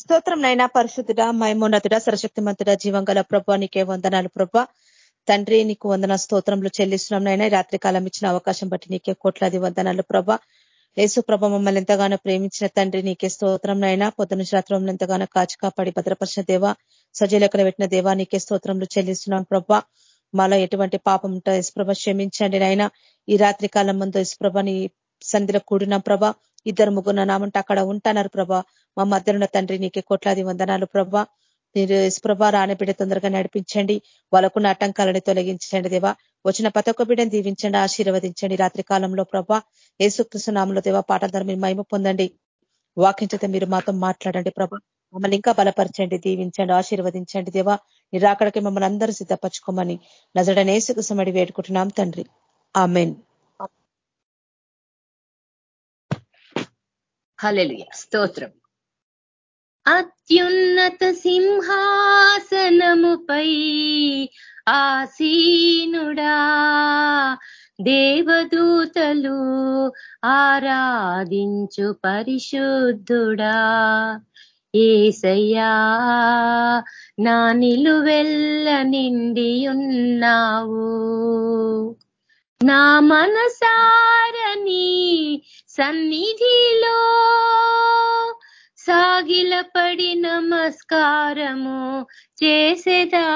స్తోత్రం నైనా పరిశుద్ధుడ మైమోన్నతుడ సరశక్తిమంతుడ జీవంగల ప్రభ నీకే వందనాలు ప్రభ. తండ్రి నీకు వందన స్తోత్రంలో చెల్లిస్తున్నాం నైనా రాత్రి కాలం ఇచ్చిన అవకాశం బట్టి నీకే కోట్లాది వందనాలు ప్రభ. యేసు ప్రభ మమ్మల్ని ఎంతగానో ప్రేమించిన తండ్రి నీకే స్తోత్రం నైనా పొద్దున రాత్రంలో ఎంతగానో కాచి కాపాడి భద్రపరిచిన దేవ సజీలకలు పెట్టిన దేవా నీకే స్తోత్రంలో చెల్లిస్తున్నాం ప్రభ. మాలో ఎటువంటి పాపం ఉంటో యశ్ప్రభ క్షమించండి నాయన. ఈ రాత్రి కాలం ముందు యశ్ప్రభ సంధిలో కూడిన ప్రభ. ఇద్దరు ముగ్గురు నామంటే అక్కడ ఉంటున్నారు ప్రభా. మా మధ్యలో తండ్రి నీకే కోట్లాది వందనాలు ప్రభా. మీరు యశ్ప్రభ రానబిడ్డ తొందరగా నడిపించండి. వాళ్ళకున్న ఆటంకాలని తొలగించండి దేవా. వచ్చిన ప్రతి ఒక్క బిడ్డను దీవించండి ఆశీర్వదించండి. రాత్రి కాలంలో ప్రభా యేసుకృష్ణ నామంలో దేవా పాటల ద్వారా మీరు మహిమ పొందండి. వాకించితే మీరు మాతో మాట్లాడండి ప్రభా. మమ్మల్ని ఇంకా బలపరచండి దీవించండి ఆశీర్వదించండి దేవా. మీరు అక్కడికి మమ్మల్ని అందరూ సిద్ధపరచుకోమని నజడనేసుకు సమడి వేడుకుంటున్నాం తండ్రి. ఆమెన్. హలెలుయ స్తోత్రం. అత్యున్నత సింహాసనముపై ఆసీనుడా దేవదూతలు ఆరాధించు పరిశుద్ధుడా. ఏసయ్యా నా నిలువెల్ల నిండి ఉన్నావు నా మనసారని సన్నిధిలో సాగిలపడి నమస్కారము చేసేదా?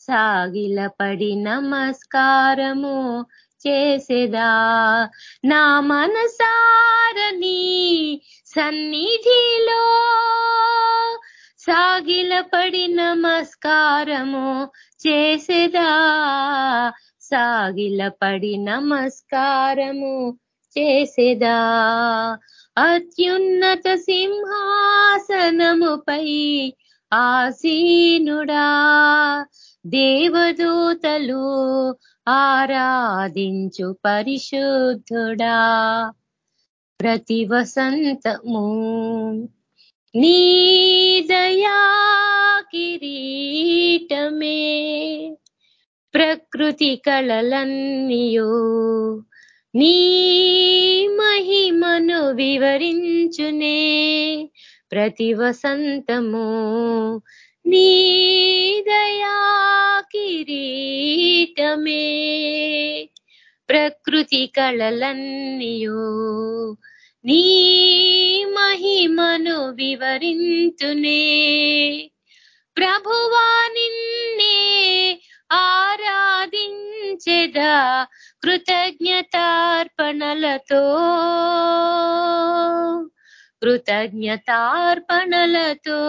సాగిలపడి నమస్కారము చేసేదా? నా మనసారని సన్నిధిలో సాగిలపడి నమస్కారము చేసేదా? సాగిలపడి నమస్కారము చేసేదా? అత్యున్నత సింహాసనముపై ఆసీనుడా? దేవదూతలు ఆరాధించు పరిశుద్ధుడా? ప్రతి వసంతము నీ దయా కిరీటమే. ప్రకృతి కళలన్నీయో నీ మహిమను వివరించునే ప్రతి వసంతము. నీ దయా కిరీటమే ప్రకృతి కళలన్నీయో నీ మహిమను వివరించునే ప్రభువా నిన్నే ఆరాధించెదా కృతజ్ఞతార్పణలతో. కృతజ్ఞతార్పణలతో.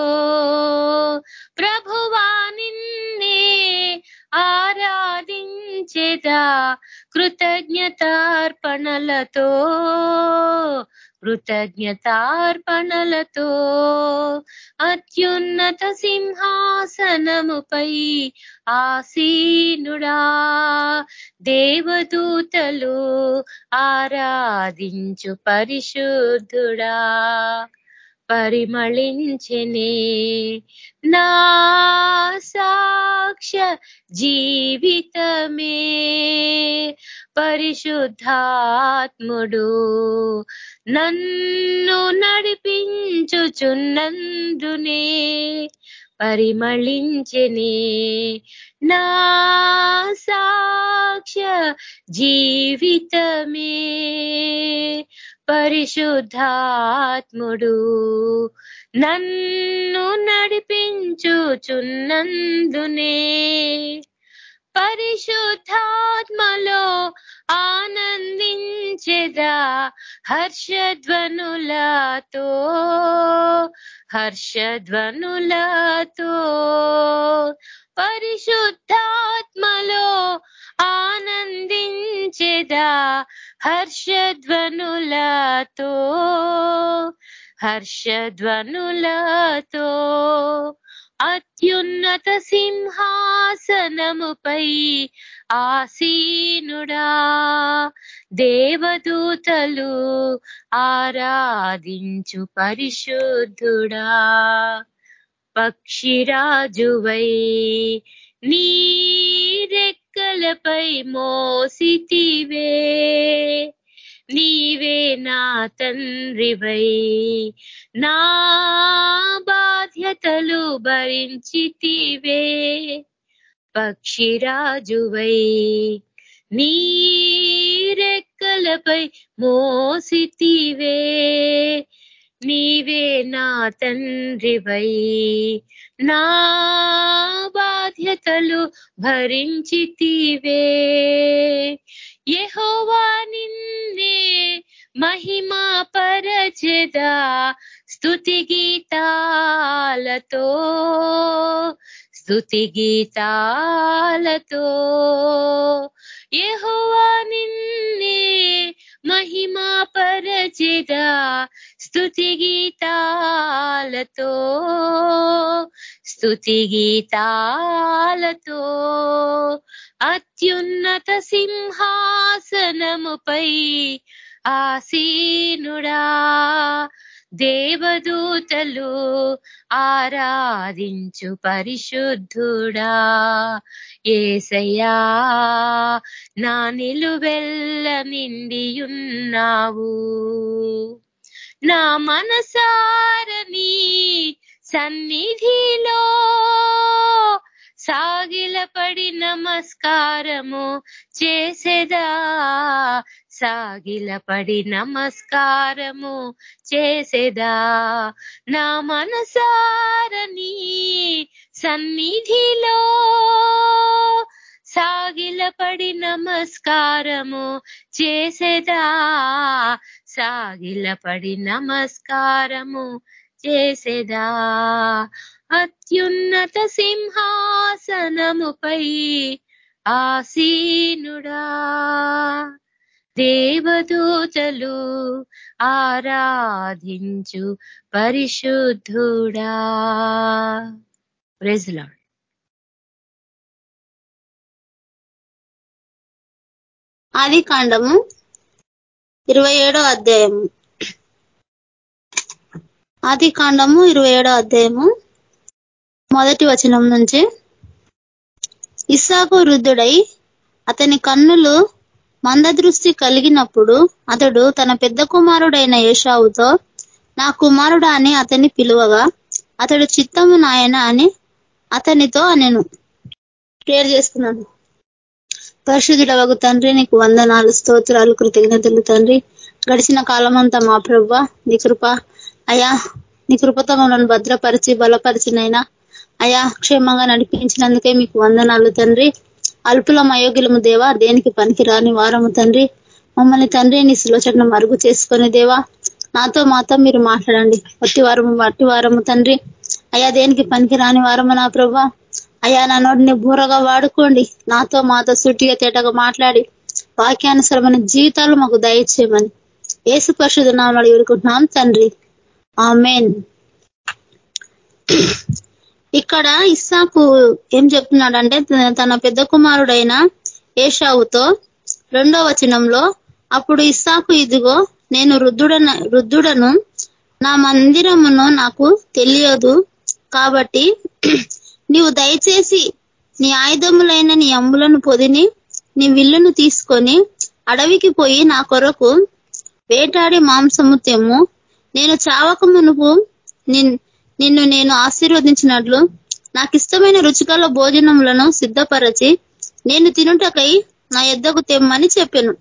ప్రభువా నిన్నే ఆరాధించెదా కృతజ్ఞతార్పణలతో. కృతజ్ఞతార్పణలతో అత్యున్నత సింహాసనముపై ఆసీనుడా. దేవదూతలు ఆరాధించు పరిశుద్ధుడా. పరిమళించనే నా సాక్ష జీవితమే. పరిశుద్ధాత్ముడు నన్ను నడిపించుచున్నందునే పరిమళించనే. నా సాక్ష్య జీవితమే. పరిశుద్ధాత్ముడు నన్ను నడిపించుచున్నందునే. పరిశుద్ధాత్మలో ఆనందించెదా హర్షధ్వనులతో? హర్షధ్వనులతో. పరిశుద్ధాత్మలో ఆనందించెదా హర్షధ్వనులతో? హర్షధ్వనులతో. అత్యున్నత సింహాసనముపై ఆసీనుడా. దేవదూతలు ఆరాధించు పరిశుద్ధుడా. పక్షిరాజువై నీ రెక్కలపై మోసితివే. నీవే నా తండ్రివై. నా బాధ్యతలు భరించితివే పక్షిరాజువై. నీరెక్కలపై మోసితివే. నీవే నా తండ్రివై. నా బాధ్యతలు భరించితివే. యహోవా నిన్నే మహిమా పరచదా. స్తుతి గీతాలతో స్తుతి గీతాలతో. యహోవా నిన్నే మహిమా పరచదా. స్తుతి గీతాలతో స్తుతి గీతాలతో. అత్యున్నత సింహాసనముపై ఆసీనుడా. దేవదూతలు ఆరాధించు పరిశుద్ధుడా. ఏసయ్యా నా నిలువెల్ల నిండియున్నావు. నా మనసారని సన్నిధిలో సాగిలపడి నమస్కారము చేసేదా? సాగిలపడి నమస్కారము చేసేదా? నా మనసారని సన్నిధిలో సాగిలపడి నమస్కారము చేసేదా? సాగిలపడి నమస్కారము చేసేదా? అత్యున్నత సింహాసనముపై ఆసీనుడా. దేవదూతలు ఆరాధించు పరిశుద్ధుడా. ప్రెజ్లాడ్ ఆది కాండము ఇరవై ఏడో అధ్యాయము. ఆది కాండము ఇరవై ఏడో అధ్యాయము మొదటి వచనం నుంచి. ఇస్సాకు వృద్ధుడై అతని కన్నులు మందదృష్టి కలిగినప్పుడు అతడు తన పెద్ద కుమారుడైన యేషావుతో నా కుమారుడా అని అతని పిలువగా అతడు చిత్తము నాయన అని అతనితో అనెను. ప్రేర్ చేసుకున్నాను పరిశుద్ధుడవగు తండ్రి నీకు వందనాలు స్తోత్రాలు కృతజ్ఞతలు తండ్రి. గడిచిన కాలమంతా మా ప్రభ నీ కృప అయా నీ కృపతో మమ్మల్ని భద్రపరిచి బలపరిచినైనా. అయా క్షేమంగా నడిపించినందుకే మీకు వందనాలు తండ్రి. అల్పులం అయోగ్యులము దేవా దేనికి పనికి రాని వారము తండ్రి. మమ్మల్ని తండ్రి నీ సులోచన మరుగు చేసుకొని దేవా. నాతో మాతో మీరు మాట్లాడండి. వట్టి వారము వట్టి వారము తండ్రి. అయా దేనికి పనికి రాని వారము నా ప్రభా. అయ్యా నా నోటిని బూరగా వాడుకోండి. నాతో మాతో సుట్టిగా తేటగా మాట్లాడి. వాక్యానుసరమైన జీవితాలు మాకు దయచేయమని. ఏసు పరిశుధనాలు అడుగుకుంటున్నాం తండ్రి. ఆమెన్. ఇక్కడ ఇస్సాకు ఏం చెప్తున్నాడంటే తన పెద్ద కుమారుడైన ఏషావుతో రెండో వచనంలో అప్పుడు ఇస్సాకు ఇదిగో నేను రుద్ధుడన రుద్దుడను నా మందిరమును నాకు తెలియదు కాబట్టి నీవు దయచేసి నీ ఆయుధములైన నీ అమ్ములను పొదిని నీ విల్లును తీసుకొని అడవికి పోయి నా కొరకు వేటాడి మాంసము తెమ్ము. నేను చావక మునుపు నిన్ను నేను ఆశీర్వదించినట్లు నాకు ఇష్టమైన రుచికల భోజనములను సిద్ధపరచి నేను తినుటకై నా ఎద్దకు తెమ్మని చెప్పాను.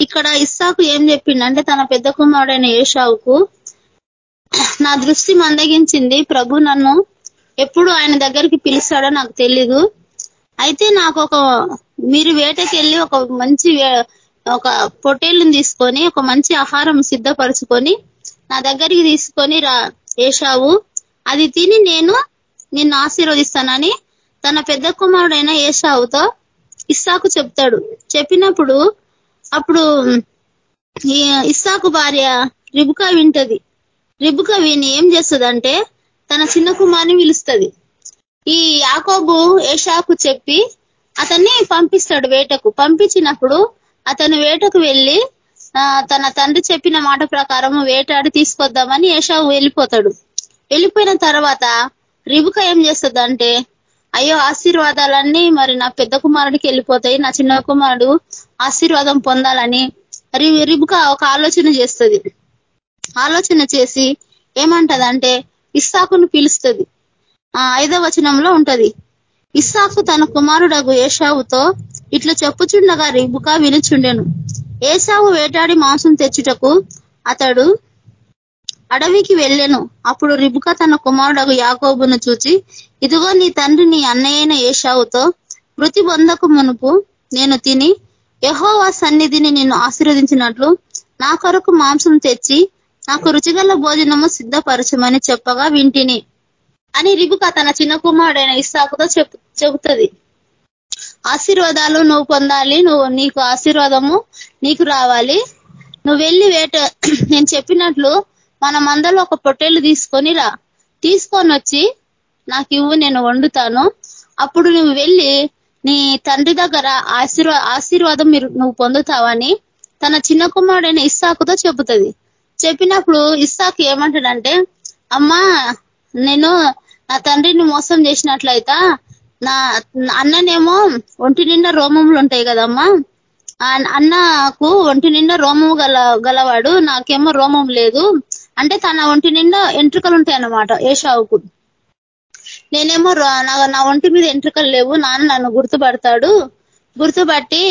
ఇక్కడ ఇస్సాకు ఏం చెప్పిండంటే తన పెద్ద కుమారుడైన ఏషావుకు నా దృష్టి మందగించింది ప్రభు నన్ను ఎప్పుడు ఆయన దగ్గరికి పిలుస్తాడో నాకు తెలీదు. అయితే నాకు ఒక మీరు వేటకెళ్ళి ఒక మంచి ఒక పొటేళ్ళని తీసుకొని ఒక మంచి ఆహారం సిద్ధపరచుకొని నా దగ్గరికి తీసుకొని రా ఏషావు. అది తిని నేను నిన్ను ఆశీర్వదిస్తానని తన పెద్ద కుమారుడైన ఏషావుతో ఇస్సాకు చెప్తాడు. చెప్పినప్పుడు అప్పుడు ఇస్సాకు భార్య రిబుకా వింటది. రిబుకా విని ఏం చేస్తుందంటే తన చిన్న కుమార్ని పిలుస్తుంది. ఈ యాకోబు ఏషాకు చెప్పి అతన్ని పంపిస్తాడు వేటకు. పంపించినప్పుడు అతను వేటకు వెళ్ళి తన తండ్రి చెప్పిన మాట ప్రకారం వేటాడి తీసుకొద్దామని ఏషావు వెళ్ళిపోతాడు. వెళ్ళిపోయిన తర్వాత రిబుక ఏం చేస్తుంది అంటే అయ్యో ఆశీర్వాదాలన్నీ మరి నా పెద్ద కుమారుడికి వెళ్ళిపోతాయి నా చిన్న కుమారుడు ఆశీర్వాదం పొందాలని రిబుక ఒక ఆలోచన చేస్తుంది. ఆలోచన చేసి ఏమంటదంటే ఇస్సాకును పిలుస్తుంది. ఆ ఐదవ వచనంలో ఉంటది. ఇస్సాకు తన కుమారుడగు ఏషావుతో ఇట్లా చెప్పుచుండగా రిబుక వినుచుండెను. ఏసావు వేటాడి మాంసం తెచ్చుటకు అతడు అడవికి వెళ్ళెను. అప్పుడు రిబుక తన కుమారుడు యాకోబును చూచి ఇదిగో నీ తండ్రి నీ అన్నయ్యైన ఏషావుతో మృతి పొందకు మునుపు నేను తిని యహోవా సన్నిధిని నిన్ను ఆశీర్వదించినట్లు నా కొరకు మాంసం తెచ్చి నాకు రుచిగల భోజనము సిద్ధపరచమని చెప్పగా వింటిని. అని రిబుక తన చిన్న కుమారుడైన ఇస్సాకుతో చెబుతుంది. ఆశీర్వాదాలు నువ్వు పొందాలి. నువ్వు నీకు ఆశీర్వాదము నీకు రావాలి. నువ్వు వెళ్ళి వేట నేను చెప్పినట్లు మన మందలో ఒక పొట్టేలు తీసుకొని రా. తీసుకొని వచ్చి నాకు ఇవ్వు నేను వండుతాను. అప్పుడు నువ్వు వెళ్ళి నీ తండ్రి దగ్గర ఆశీర్వా ఆశీర్వాదం మీరు నువ్వు పొందుతావని తన చిన్న కుమారుడైన ఇస్సాకుతో చెబుతుంది. చెప్పినప్పుడు ఇస్సాకు ఏమంటాడంటే అమ్మా నేను నా తండ్రిని మోసం చేసినట్లయితే నా అన్ననేమో ఒంటి నిండా రోమములు ఉంటాయి కదమ్మా. అన్నకు ఒంటి నిండా రోమము గల గలవాడు నాకేమో రోమం లేదు. అంటే తన ఒంటి నిండా ఎంట్రుకలు ఉంటాయి అన్నమాట ఏషావుకు. నేనేమో నా ఒంటి మీద ఎంట్రుకలు లేవు నాన్న నన్ను గుర్తుపడతాడు. గుర్తుపట్టి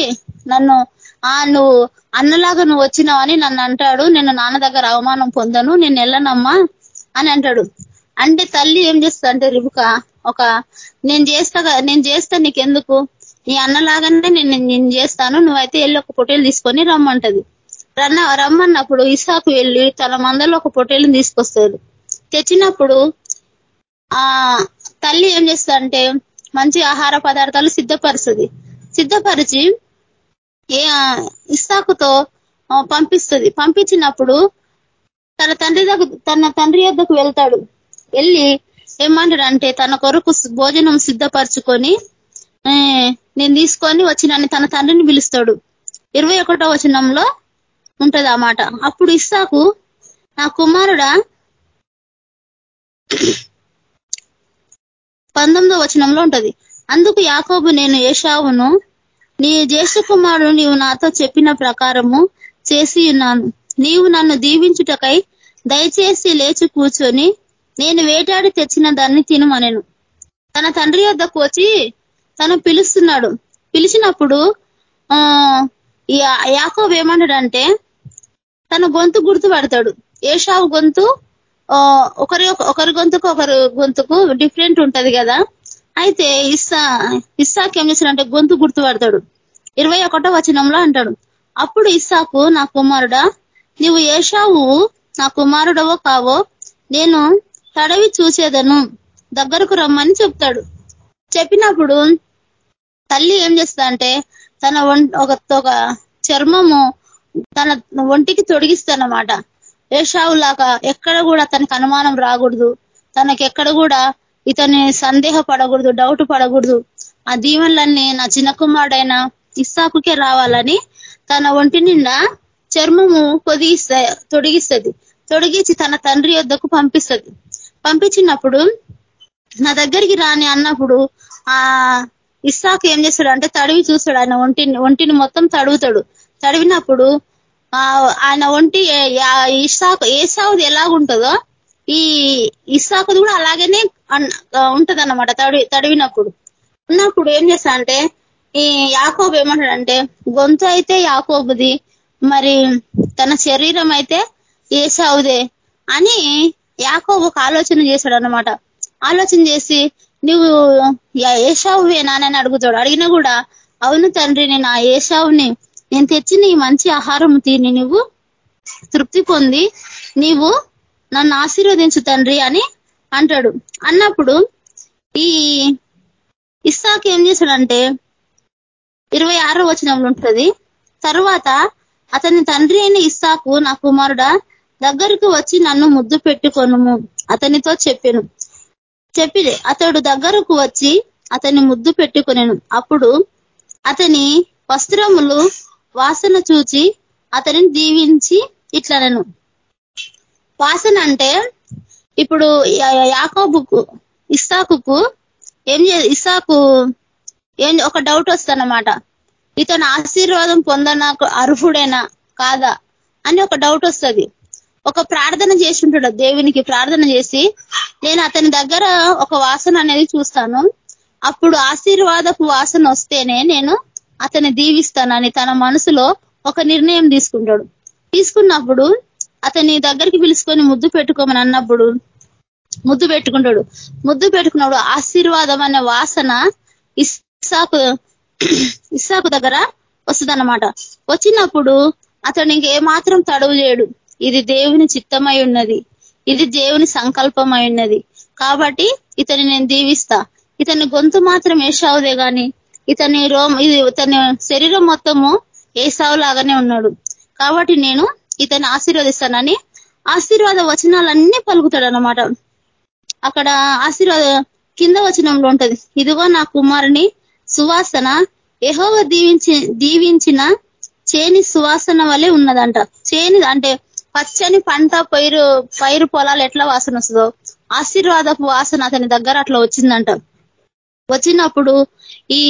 నన్ను ఆ నువ్వు అన్నలాగా నువ్వు వచ్చినావని నన్ను అంటాడు. నేను నాన్న దగ్గర అవమానం పొందను నేను వెళ్ళనమ్మా అని అంటాడు. అంటే తల్లి ఏం చేస్తా అంటే రిబుక ఒక నేను చేస్తా నేను చేస్తా నీకెందుకు? నీ అన్నలాగానే నేను నేను చేస్తాను నువ్వైతే వెళ్ళి ఒక పొట్టేలు తీసుకొని రమ్మంటది. రన్న రమ్మన్నప్పుడు ఇసాకు వెళ్ళి తన మందలో ఒక పొట్టేలు తీసుకొస్తాడు. తెచ్చినప్పుడు ఆ తల్లి ఏం చేస్తారంటే మంచి ఆహార పదార్థాలు సిద్ధపరుస్తుంది. సిద్ధపరిచి ఏ ఇస్సాకుతో పంపిస్తుంది. పంపించినప్పుడు తన తండ్రి తన తండ్రి యొద్దకు వెళ్తాడు. వెళ్ళి ఏమంటాడంటే తన కొరకు భోజనం సిద్ధపరచుకొని నేను తీసుకొని వచ్చి నన్ను తన తండ్రిని పిలుస్తాడు. ఇరవై ఒకటో వచనంలో ఉంటది ఆ మాట. అప్పుడు ఇస్సాకు నా కుమారుడా పంతొమ్మిదో వచనంలో ఉంటది. అందుకు యాకోబు నేను ఏషావును నీ జ్యేష్ఠ కుమారుడు నీవు నాతో చెప్పిన ప్రకారము చేసి ఉన్నాను. నీవు నన్ను దీవించుటకై దయచేసి లేచి కూర్చొని నేను వేటాడి తెచ్చిన దాన్ని తినమనెను. తన తండ్రి వద్దకు వచ్చి తను పిలుస్తున్నాడు. పిలిచినప్పుడు ఆ యాకోబ్ ఏమన్నాడంటే తన గొంతు గుర్తుపడతాడు. ఏషావు గొంతు ఒకరి ఒకరి గొంతుకు ఒకరి గొంతుకు డిఫరెంట్ ఉంటది కదా. అయితే ఇస్సా ఇస్సాక్ ఏం చేశాడంటే గొంతు గుర్తుపడతాడు. ఇరవై ఒకటో వచనంలో అంటాడు. అప్పుడు ఇస్సాకు నా కుమారుడా నీవు ఏషావు నా కుమారుడవో కావో నేను తడవి చూసేదను. దగ్గరకు రమ్మని చెప్తాడు. చెప్పినప్పుడు తల్లి ఏం చేస్తా అంటే తన ఒక ఒక చర్మము తన ఒంటికి తొడిగిస్తానమాట ఏషావులాగా ఎక్కడ కూడా తనకి అనుమానం రాకూడదు. తనకి ఎక్కడ కూడా ఇతని సందేహపడకూడదు డౌట్ పడకూడదు. ఆ దీవెనలన్నీ నా చిన్న కుమారుడైన ఇస్సాకుకే రావాలని తన ఒంటి నిండా చర్మము పొదిగిస్తా తొడిగిస్తుంది. తొడిగించి తన తండ్రి యొద్దకు పంపిస్తుంది. పంపించినప్పుడు నా దగ్గరికి రాని అన్నప్పుడు ఆ ఇస్సాకు ఏం చేస్తాడు అంటే తడివి చూస్తాడు. ఆయన ఒంటిని ఒంటిని మొత్తం తడుగుతాడు. తడివినప్పుడు ఆయన ఒంటి ఇస్సాకు ఏసావుది ఎలాగుంటుందో ఈ ఇస్సాకుది కూడా అలాగనే ఉంటది అనమాట తడి తడివినప్పుడు. ఉన్నప్పుడు ఏం చేస్తా అంటే ఈ యాకోబు ఏమంటాడంటే గొంతు అయితే యాకోబుది మరి తన శరీరం అయితే ఏసావుదే అని యాకోబు ఒక ఆలోచన చేశాడు అనమాట ఆలోచన చేసి నువ్వు ఏషావువేనా అని అడుగుతాడు. అడిగినా కూడా అవును తండ్రి నేను ఆ ఏషావుని నేను తెచ్చి నీ మంచి ఆహారం తిని నువ్వు తృప్తి పొంది నీవు నన్ను ఆశీర్వదించు తండ్రి అని అంటాడు. అన్నప్పుడు ఈ ఇస్సాక్ ఏం చేశాడంటే ఇరవై ఆరో వచనంలో ఉంటుంది తర్వాత అతని తండ్రి అయిన ఇస్సాకు నా కుమారుడా దగ్గరకు వచ్చి నన్ను ముద్దు పెట్టుకొనుము అతనితో చెప్పాను. చెప్పి అతడు దగ్గరకు వచ్చి అతని ముద్దు పెట్టుకునేను. అప్పుడు అతని వస్త్రములు వాసన చూచి అతనిని దీవించి ఇట్లనను. వాసన అంటే ఇప్పుడు యాకోబుకు ఇస్సాకుకు ఏం ఇస్సాకు ఏం ఒక డౌట్ వస్తుందన్నమాట. ఇతను ఆశీర్వాదం పొందనా అర్హుడేనా కాదా అని ఒక డౌట్ వస్తుంది. ఒక ప్రార్థన చేసి ఉంటాడు దేవునికి ప్రార్థన చేసి నేను అతని దగ్గర ఒక వాసన అనేది చూస్తాను. అప్పుడు ఆశీర్వాదపు వాసన వస్తేనే నేను అతన్ని దీవిస్తానని తన మనసులో ఒక నిర్ణయం తీసుకుంటాడు. తీసుకున్నప్పుడు అతని దగ్గరికి పిలుచుకొని ముద్దు పెట్టుకోమని అన్నప్పుడు ముద్దు పెట్టుకుంటాడు. ముద్దు పెట్టుకున్నప్పుడు ఆశీర్వాదం అనే వాసన ఇస్సాకు ఇస్సాకు దగ్గర వస్తుందన్నమాట. వచ్చినప్పుడు అతను ఇంకేమాత్రం తడువు చేయడు. ఇది దేవుని చిత్తమై ఉన్నది. ఇది దేవుని సంకల్పమై ఉన్నది. కాబట్టి ఇతని నేను దీవిస్తా. ఇతని గొంతు మాత్రం ఏషావుదే గాని ఇతని రోమ్ ఇది ఇతని శరీరం మొత్తము ఏసావు లాగానే ఉన్నాడు. కాబట్టి నేను ఇతన్ని ఆశీర్వదిస్తానని ఆశీర్వాద వచనాలన్నీ పలుకుతాడు అనమాట అక్కడ ఆశీర్వాద కింద వచనంలో ఉంటది. ఇదిగో నా కుమారుని సువాసన ఎహోవ దీవించి దీవించిన చేని సువాసన వలె ఉన్నదంట. చేని అంటే పచ్చని పంట పైరు పైరు పొలాలు ఎట్లా వాసన వస్తుందో ఆశీర్వాదపు వాసన అతని దగ్గర అట్లా వచ్చిందంట. వచ్చినప్పుడు ఈ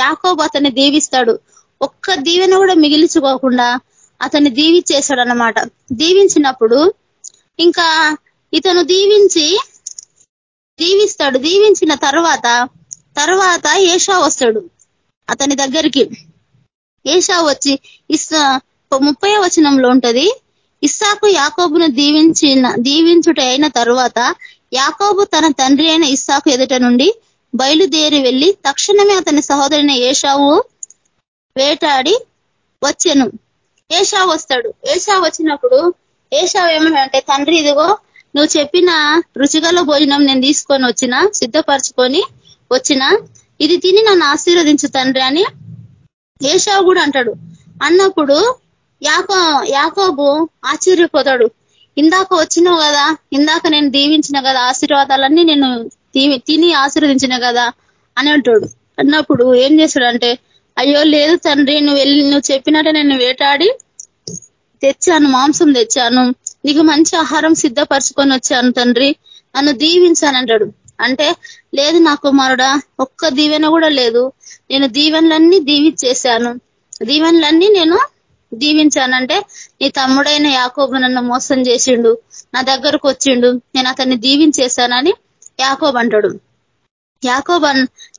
యాకోబు అతన్ని దీవిస్తాడు. ఒక్క దీవెన కూడా మిగిలిచుకోకుండా అతన్ని దీవించేశాడు అనమాట దీవించినప్పుడు ఇంకా ఇతను దీవించి దీవిస్తాడు. దీవించిన తర్వాత తర్వాత ఏషా వస్తాడు అతని దగ్గరికి. ఏషా వచ్చి ఇస్సా ముప్పై వచనంలో ఉంటది ఇస్సాకు యాకోబును దీవించిన దీవించుట అయిన తరువాత యాకోబు తన తండ్రి అయిన ఇస్సాకు ఎదుట నుండి బయలుదేరి వెళ్ళి తక్షణమే అతని సహోదరిని ఏషావు వేటాడి వచ్చెను. ఏషా వస్తాడు. ఏషా వచ్చినప్పుడు ఏషా ఏమనంటే తండ్రి ఇదిగో నువ్వు చెప్పిన రుచిగల భోజనం నేను తీసుకొని వచ్చిన సిద్ధపరచుకొని వచ్చిన ఇది తిని నన్ను ఆశీర్వదించు తండ్రి అని ఏషావు కూడా అంటాడు. అన్నప్పుడు యాకో యాకోబు ఆశ్చర్యపోతాడు. ఇందాక వచ్చినావు కదా ఇందాక నేను దీవించిన కదా ఆశీర్వాదాలన్నీ నేను తిని ఆశీర్వదించిన కదా అని అంటాడు. అన్నప్పుడు ఏం చేశాడంటే అయ్యో లేదు తండ్రి నువ్వు వెళ్ళి నువ్వు చెప్పినట్టే నేను వేటాడి తెచ్చాను మాంసం తెచ్చాను నీకు మంచి ఆహారం సిద్ధపరచుకొని వచ్చాను తండ్రి నన్ను దీవించానంటాడు అంటే లేదు నా కుమారుడా ఒక్క దీవెన కూడా లేదు. నేను దీవెనలన్నీ దీవించేశాను. దీవెనలన్నీ నేను దీవించానంటే నీ తమ్ముడైన యాకోబు నన్ను మోసం చేసిండు నా దగ్గరకు వచ్చిండు నేను అతన్ని దీవించేశానని యాకోబ్ అంటాడు. యాకోబ్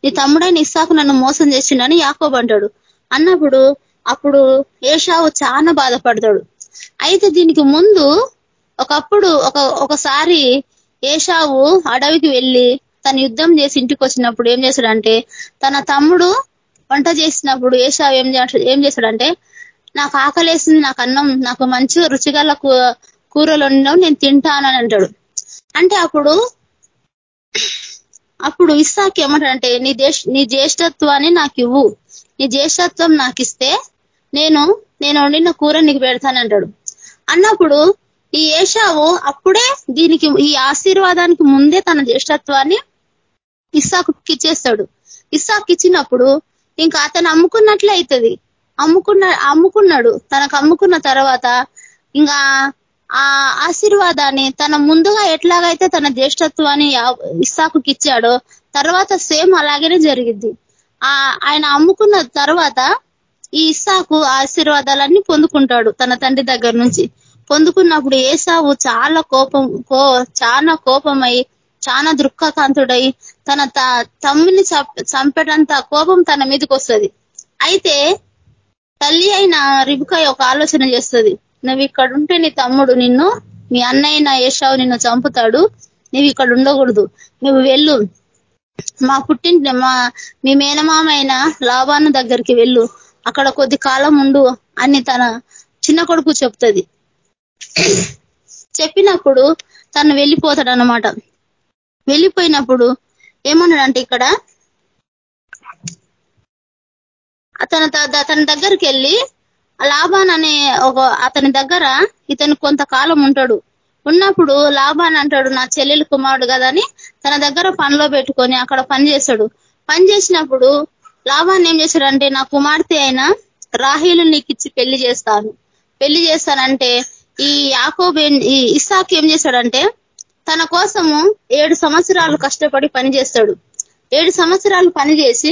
నీ తమ్ముడైన ఇస్సాకు నన్ను మోసం చేసిండని యాకోబ్ అంటాడు. అన్నప్పుడు అప్పుడు ఏషావు చాలా బాధపడతాడు. అయితే దీనికి ముందు ఒకప్పుడు ఒక ఒకసారి ఏషావు అడవికి వెళ్ళి తను యుద్ధం చేసి ఇంటికి వచ్చినప్పుడు ఏం చేశాడంటే తన తమ్ముడు వంట చేసినప్పుడు ఏషావు ఏం ఏం చేశాడంటే నాకు ఆకలేసింది నాకు అన్నం నాకు మంచి రుచిగల కూరలు ఉండవు నేను తింటానని అంటాడు. అంటే అప్పుడు అప్పుడు ఇస్సాకి ఏమంటాడంటే నీ దేశ నీ జ్యేష్ఠత్వాన్ని నాకు ఇవ్వు నీ జ్యేష్ఠత్వం నాకు ఇస్తే నేను నేను వండిన కూర నీకు పెడతానంటాడు అన్నప్పుడు ఈ ఏషావు అప్పుడే దీనికి ఈ ఆశీర్వాదానికి ముందే తన జ్యేష్ఠత్వాన్ని ఇస్సాకు ఇచ్చేస్తాడు. ఇస్సాకు ఇచ్చినప్పుడు ఇంకా అతను అమ్ముకున్నట్లే అవుతుంది అమ్ముకున్న అమ్ముకున్నాడు. తనకు అమ్ముకున్న తర్వాత ఇంకా ఆ ఆశీర్వాదాన్ని తన ముందుగా ఎట్లాగైతే తన జ్యేష్ఠత్వాన్ని ఇస్సాకుకి ఇచ్చాడో తర్వాత సేమ్ అలాగనే జరిగింది ఆ ఆయన అమ్ముకున్న తర్వాత ఈ ఇస్సాకు ఆశీర్వాదాలన్నీ పొందుకుంటాడు తన తండ్రి దగ్గర నుంచి. పొందుకున్నప్పుడు ఏసావు చాలా కోపం కో చాలా కోపమై చాలా దృక్కకాంతుడై తన తమ్ముని చంపేటంత కోపం తన మీదకి వస్తుంది. అయితే తల్లి అయిన రిబుక ఒక ఆలోచన చేస్తుంది. నువ్వు ఇక్కడ ఉంటే నీ తమ్ముడు నిన్ను మీ అన్నయ్య ఏషావు నిన్ను చంపుతాడు. నువ్వు ఇక్కడ ఉండకూడదు. నువ్వు వెళ్ళు. మా పుట్టింటి మా మీ మేనమామ అయిన లాభాను దగ్గరికి వెళ్ళు. అక్కడ కొద్ది కాలం ఉండు అని తన చిన్న కొడుకు చెప్తుంది. చెప్పినప్పుడు తను వెళ్ళిపోతాడు అనమాట వెళ్ళిపోయినప్పుడు ఏమన్నాడంటే ఇక్కడ అతను అతని దగ్గరికి వెళ్ళి లాభాన్ అనే ఒక అతని దగ్గర ఇతను కొంతకాలం ఉంటాడు. ఉన్నప్పుడు లాభాన్ అంటాడు నా చెల్లెలు కుమారుడు కదని తన దగ్గర పనిలో పెట్టుకొని అక్కడ పని చేశాడు పని చేసినప్పుడు లాభాన్ని ఏం చేశాడంటే నా కుమార్తె అయిన రాహీలు నీకు ఇచ్చి పెళ్ళి చేస్తాను. పెళ్ళి చేస్తానంటే ఈ యాకోబ్ ఈ ఇసాక్ ఏం చేశాడంటే తన కోసము ఏడు సంవత్సరాలు కష్టపడి పని చేస్తాడు. ఏడు సంవత్సరాలు పని చేసి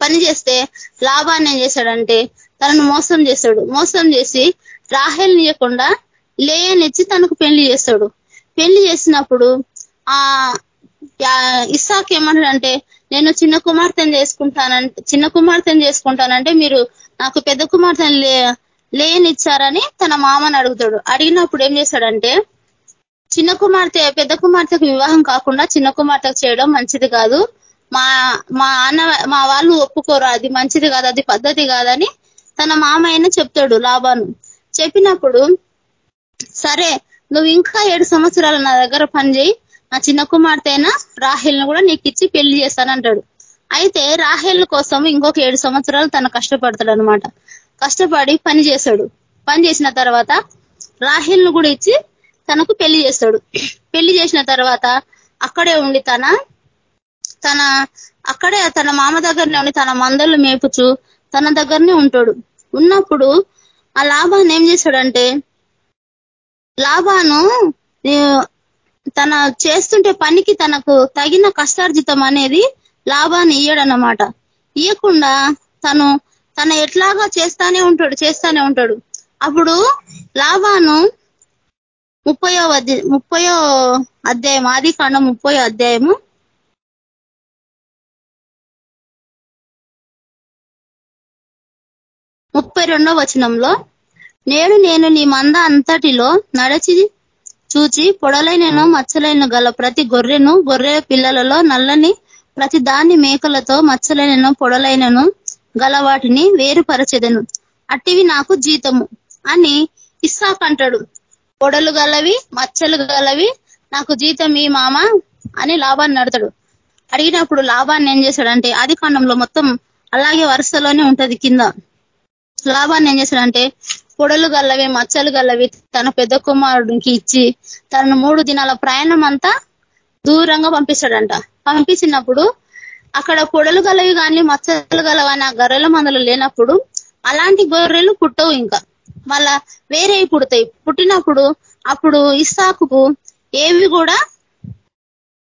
పని చేస్తే లాభాన్ని ఏం చేశాడంటే తనను మోసం చేస్తాడు. మోసం చేసి రాహెల్ని ఇవ్వకుండా లేయనిచ్చి తనకు పెళ్ళి చేస్తాడు. పెళ్ళి చేసినప్పుడు ఆ ఇస్సాక్ ఏమంటాడంటే నేను చిన్న కుమార్తెను చేసుకుంటానంటే చిన్న కుమార్తెను చేసుకుంటానంటే మీరు నాకు పెద్ద కుమార్తెను లేయనిచ్చారని తన మామని అడుగుతాడు. అడిగినప్పుడు ఏం చేశాడంటే చిన్న కుమార్తె పెద్ద కుమార్తెకు వివాహం కాకుండా చిన్న కుమార్తెకు చేయడం మంచిది కాదు. మా మా అన్న మా వాళ్ళు ఒప్పుకోరు. అది మంచిది కాదు అది పద్ధతి కాదని తన మామయ్యన చెప్తాడు లాభాను. చెప్పినప్పుడు సరే నువ్వు ఇంకా ఏడు సంవత్సరాలు నా దగ్గర పనిచేయి నా చిన్న కుమార్తె అయినా రాహేల్ను కూడా నీకు ఇచ్చి పెళ్ళి చేస్తానంటాడు. అయితే రాహేల్ కోసం ఇంకొక ఏడు సంవత్సరాలు తను కష్టపడతాడు అనమాట కష్టపడి పని చేశాడు పని చేసిన తర్వాత రాహేల్ను కూడా ఇచ్చి తనకు పెళ్ళి చేస్తాడు. పెళ్ళి చేసిన తర్వాత అక్కడే ఉండి తన తన అక్కడే తన మామ దగ్గరనే ఉండి తన మందలు మేపుచు తన దగ్గరనే ఉంటాడు. ఉన్నప్పుడు ఆ లాభాన్ని ఏం చేశాడంటే లాభాను తన చేస్తుంటే పనికి తనకు తగిన కష్టార్జితం అనేది లాభాన్ని ఇయ్యడనమాట ఇయ్యకుండా తను తన ఎట్లాగా చేస్తానే ఉంటాడు చేస్తానే ఉంటాడు. అప్పుడు లాభాను ముప్పయో ముప్పయో అధ్యాయం ఆది కాండం ముప్పయో అధ్యాయము ముప్పై రెండో వచనంలో నేడు నేను నీ మంద అంతటిలో నడచి చూచి పొడలైనను మచ్చలైన గల ప్రతి గొర్రెను గొర్రె పిల్లలలో నల్లని ప్రతి దాని మేకలతో మచ్చలైనను పొడలైనను గల వాటిని వేరుపరచెదను. అట్టివి నాకు జీతము అని ఇస్సాక్ అంటాడు. పొడలు గలవి మచ్చలు గలవి నాకు జీతం ఈ మామ అని లాభాన్ని నడతాడు. అడిగినప్పుడు లాభాన్ని ఏం చేశాడంటే ఆది కాండంలో మొత్తం అలాగే వరుసలోనే ఉంటది కింద. లాభాన్ని ఏం చేశాడంటే పొడలు గల్లవి మచ్చలు గల్లవి తన పెద్ద కుమారుడికి ఇచ్చి తనను మూడు దినాల ప్రయాణం అంతా దూరంగా పంపిస్తాడంట. పంపించినప్పుడు అక్కడ పొడలు గలవి కానీ మచ్చలు గలవని ఆ గర్రెల మందులు లేనప్పుడు అలాంటి గొర్రెలు పుట్టవు ఇంకా. మళ్ళా వేరే పుడతాయి. పుట్టినప్పుడు అప్పుడు ఇస్సాకుకు ఏవి కూడా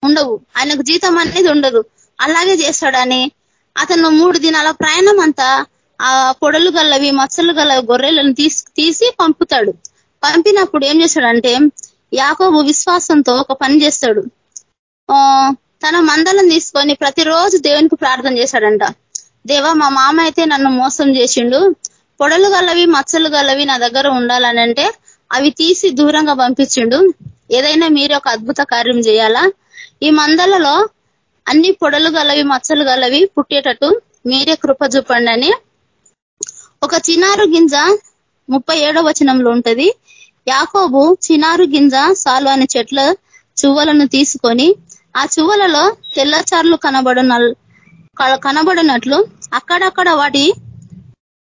ఉండవు. ఆయనకు జీతం అనేది ఉండదు. అలాగే చేస్తాడని అతను మూడు దినాల ప్రయాణం అంతా ఆ పొడలు గల్లవి మచ్చలు గల గొర్రెలను తీసి పంపుతాడు. పంపినప్పుడు ఏం చేస్తాడంటే యాకోబు విశ్వాసంతో ఒక పని చేస్తాడు. తన మందలను తీసుకొని ప్రతిరోజు దేవునికి ప్రార్థన చేశాడంట. దేవా మా మామ అయితే నన్ను మోసం చేసిండు. పొడలు గలవి మచ్చలు గలవి నా దగ్గర ఉండాలనంటే అవి తీసి దూరంగా పంపించిండు. ఏదైనా మీరు ఒక అద్భుత కార్యం చేయాలా? ఈ మందలలో అన్ని పొడలు గలవి మచ్చలు గలవి పుట్టేటట్టు మీరే కృప చూపండి అని ఒక చినారు గింజ ముప్పై ఏడో వచనంలో ఉంటది. యాకోబు చినారు గింజ సాలు అనే చెట్ల చువ్వలను తీసుకొని ఆ చువ్వలలో తెల్లచార్లు కనబడున కనబడినట్లు అక్కడక్కడ వాటి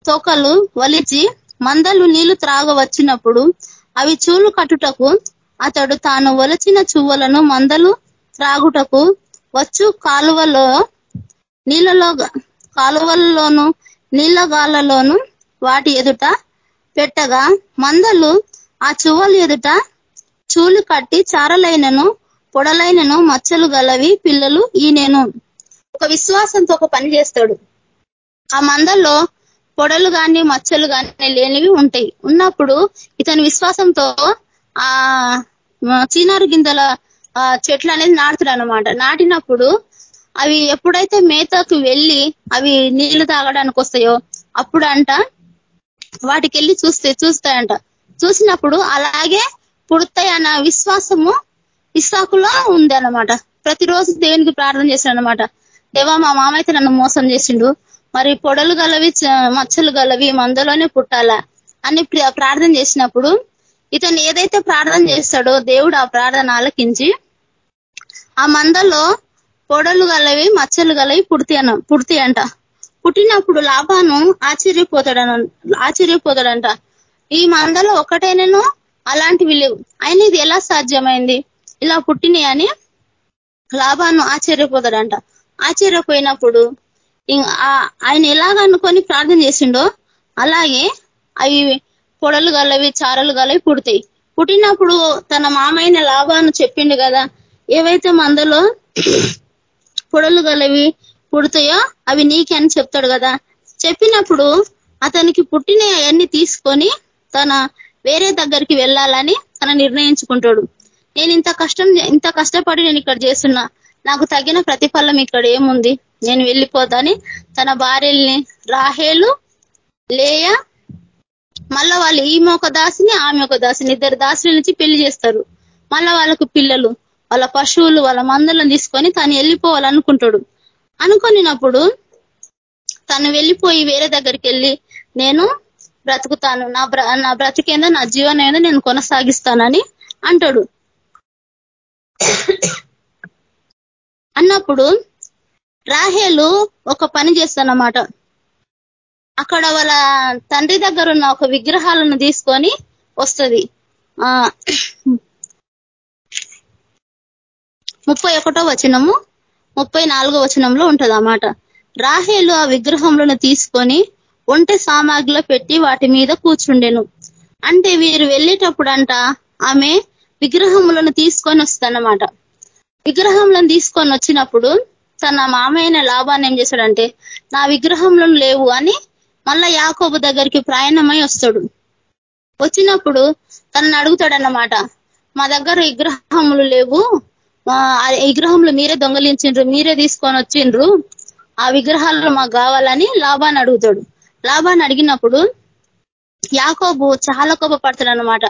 తోకలు వలిచి మందలు నీళ్ళు త్రాగ వచ్చినప్పుడు అవి చూలు కట్టుటకు అతడు తాను వలచిన చువ్వలను మందలు త్రాగుటకు వచ్చు కాలువలో నీళ్ళలో కాలువల్లోనూ నీళ్ళగాళ్ళలోను వాటి ఎదుట పెట్టగా మందలు ఆ చువ్వలు ఎదుట చూలు కట్టి చారలైనను పొడలైనను మచ్చలు గలవి పిల్లలు ఈ నేను ఒక విశ్వాసంతో ఒక పని చేస్తాడు. ఆ మందల్లో పొడలు కానీ మచ్చలు కానీ లేనివి ఉంటాయి. ఉన్నప్పుడు ఇతని విశ్వాసంతో ఆ చీనారు గింజల చెట్లు అనేది నాటుతాడు అనమాట నాటినప్పుడు అవి ఎప్పుడైతే మేతకు వెళ్ళి అవి నీళ్ళు తాగడానికి వస్తాయో అప్పుడు అంట వాటికి వెళ్ళి చూస్తే చూస్తాయంట. చూసినప్పుడు అలాగే పుడతాయి అన్న విశ్వాసము ఇస్సాకులో ఉంది అనమాట ప్రతిరోజు దేవునికి ప్రార్థన చేశాడు అనమాట దేవా మా మామ అయితే నన్ను మోసం చేసిండు. మరి పొడలు గలవి మచ్చలు గలవి మందలోనే పుట్టాలా? అని ప్రార్థన చేసినప్పుడు ఇతను ఏదైతే ప్రార్థన చేస్తాడో దేవుడు ఆ ప్రార్థన ఆలకించి ఆ మందలో పొడలు గలవి మచ్చలు గలవి పుడితే అన్న పుడితే అంట. పుట్టినప్పుడు లాభాను ఆశ్చర్యపోతాడన ఆశ్చర్యపోతాడంట. ఈ మందలో ఒకటైనను అలాంటివి లేవు. ఆయన ఇది ఎలా సాధ్యమైంది? ఇలా పుట్టినాయి అని లాభాను ఆశ్చర్యపోతాడంట. ఆశ్చర్యపోయినప్పుడు ఆయన ఎలాగనుకొని ప్రార్థన చేసిండో అలాగే అవి పొడలు గలవి చారలు గలవి పుడతాయి పుట్టినప్పుడు తన మామైన లాభాన్ని చెప్పిండు కదా. ఏవైతే మందలో పొడలు గలవి పుడతాయో అవి నీకే అని చెప్తాడు కదా. చెప్పినప్పుడు అతనికి పుట్టిన అవన్నీ తీసుకొని తన వేరే దగ్గరికి వెళ్ళాలని తన నిర్ణయించుకుంటాడు. నేను ఇంత కష్టం ఇంత కష్టపడి నేను ఇక్కడ చేస్తున్నా. నాకు తగిన ప్రతిఫలం ఇక్కడ ఏముంది? నేను వెళ్ళిపోతాని. తన భార్యల్ని రాహేలు లేయ మళ్ళా వాళ్ళు ఈమె ఒక దాసిని ఆమె ఒక దాసిని ఇద్దరు దాసుల నుంచి పెళ్ళి చేస్తారు. మళ్ళా వాళ్ళకు పిల్లలు. వాళ్ళ పశువులు వాళ్ళ మందులను తీసుకొని తను వెళ్ళిపోవాలనుకుంటాడు. అనుకునినప్పుడు తను వెళ్ళిపోయి వేరే దగ్గరికి వెళ్ళి నేను బ్రతుకుతాను. నా బ్ర నా బ్రతికేందో నా జీవనం ఏందో నేను కొనసాగిస్తానని అంటాడు. అన్నప్పుడు రాహేలు ఒక పని చేస్తానమాట. అక్కడ వాళ్ళ తండ్రి దగ్గర ఉన్న ఒక విగ్రహాలను తీసుకొని వస్తుంది. ఆ ముప్పై ఒకటో వచనము ముప్పై నాలుగో వచనంలో ఉంటది అన్నమాట రాహేలు ఆ విగ్రహములను తీసుకొని ఒంటె సామాగ్రిలో పెట్టి వాటి మీద కూర్చుండెను. అంటే వీరు వెళ్ళేటప్పుడు అంట ఆమె విగ్రహములను తీసుకొని వస్తానమాట విగ్రహములను తీసుకొని వచ్చినప్పుడు తన మామైన లాభాన్ని ఏం చేశాడంటే నా విగ్రహంలో లేవు అని మళ్ళా యాకోబు దగ్గరికి ప్రయాణమై వస్తాడు. వచ్చినప్పుడు తనని అడుగుతాడన్నమాట మా దగ్గర విగ్రహములు లేవు విగ్రహంలో మీరే దొంగలించిండ్రు మీరే తీసుకొని వచ్చిండ్రు. ఆ విగ్రహాలు మాకు కావాలని లాభాన్ని అడుగుతాడు. లాభాన్ని అడిగినప్పుడు యాకోబు చాలా కోపపడతాడు అనమాట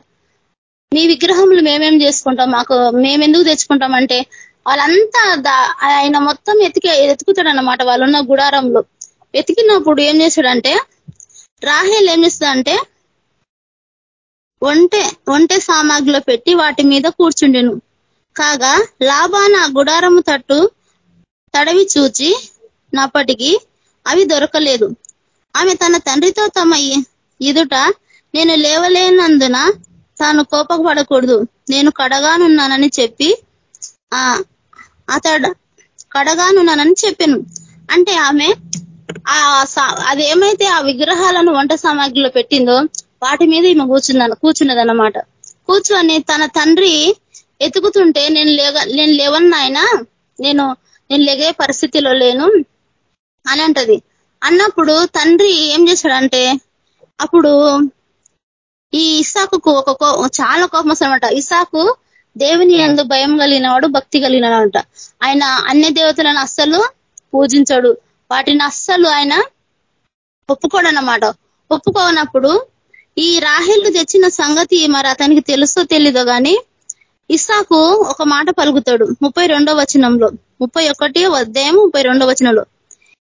మీ విగ్రహములు మేమేం చేసుకుంటాం? మాకు మేమెందుకు తెచ్చుకుంటాం అంటే వాళ్ళంతా ఆయన మొత్తం ఎతికే ఎతుకుతాడు అనమాట వాళ్ళున్న గుడారంలో. వెతికినప్పుడు ఏం చేశాడంటే రాహేల్ ఏం చేస్తుందంటే ఒంటె ఒంటె సామాగ్రిలో పెట్టి వాటి మీద కూర్చుండెను. కాగా లాభాన గుడారము తట్టు తడవి చూచి నప్పటికీ అవి దొరకలేదు. ఆమె తన తండ్రితో తమ ఎదుట నేను లేవలేనందున తాను కోపపడకూడదు. నేను కడగానున్నానని చెప్పి ఆ అతడు కడగానున్నానని చెప్పాను. అంటే ఆమె ఆ అదేమైతే ఆ విగ్రహాలను వంట సామాగ్రిలో పెట్టిందో వాటి మీద ఈమె కూర్చున్నాను కూర్చున్నదనమాట కూర్చొని తన తండ్రి ఎతుకుతుంటే నేను లేగ నేను లేవన్నాయన నేను నేను లేగే పరిస్థితిలో లేను అని అంటది. అన్నప్పుడు తండ్రి ఏం చేశాడంటే అప్పుడు ఈ ఇసాకుకు ఒక చాలా కోపం వస్తాడనమాట ఇసాకు దేవుని ఎందు భయం కలిగినవాడు భక్తి కలిగినవాడంట. ఆయన అన్ని దేవతలను అస్సలు పూజించడు. వాటిని అస్సలు ఆయన ఒప్పుకోడనమాట ఒప్పుకోనప్పుడు ఈ రాహిల్లు తెచ్చిన సంగతి మరి అతనికి తెలుసో తెలీదో కానీ ఇస్సాకు ఒక మాట పలుకుతాడు. ముప్పై రెండో వచనంలో. ముప్పై ఒకటి అధ్యాయం ముప్పై రెండో వచనంలో.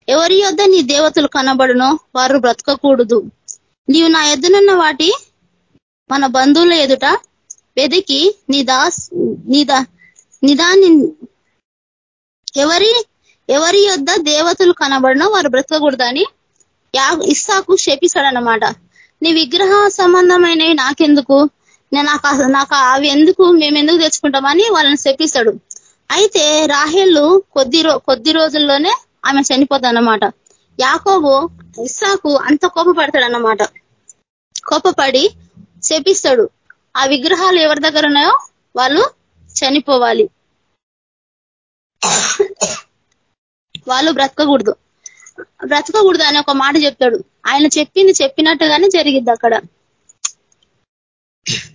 ఎవరి యొద్ నీ దేవతలు కనబడునో వారు బ్రతకకూడదు. నీవు నా ఎద్దునున్న వాటి మన బంధువుల ఎదుట వెదికి నీ దాస్ నిదా నిదాని ఎవరి ఎవరి యొద్ దేవతలు కనబడినో వారు బ్రతకకూడదని యా ఇస్సాకు శపిస్తాడనమాట నీ విగ్రహ సంబంధమైనవి నాకెందుకు? నాకు నాకు అవి ఎందుకు మేము ఎందుకు తెచ్చుకుంటామని వాళ్ళని శపిస్తాడు అయితే రాహేళ్ళు కొద్ది కొద్ది రోజుల్లోనే ఆమె చనిపోతానమాట యాకోబు ఇస్సాకు అంత కోపపడతాడు అన్నమాట కోపపడి శపిస్తాడు ఆ విగ్రహాలు ఎవరి దగ్గర ఉన్నాయో వాళ్ళు చనిపోవాలి. వాళ్ళు బ్రతకకూడదు. బ్రతకకూడదు అని ఒక మాట చెప్తాడు. ఆయన చెప్పింది చెప్పినట్టుగానే జరిగింది అక్కడ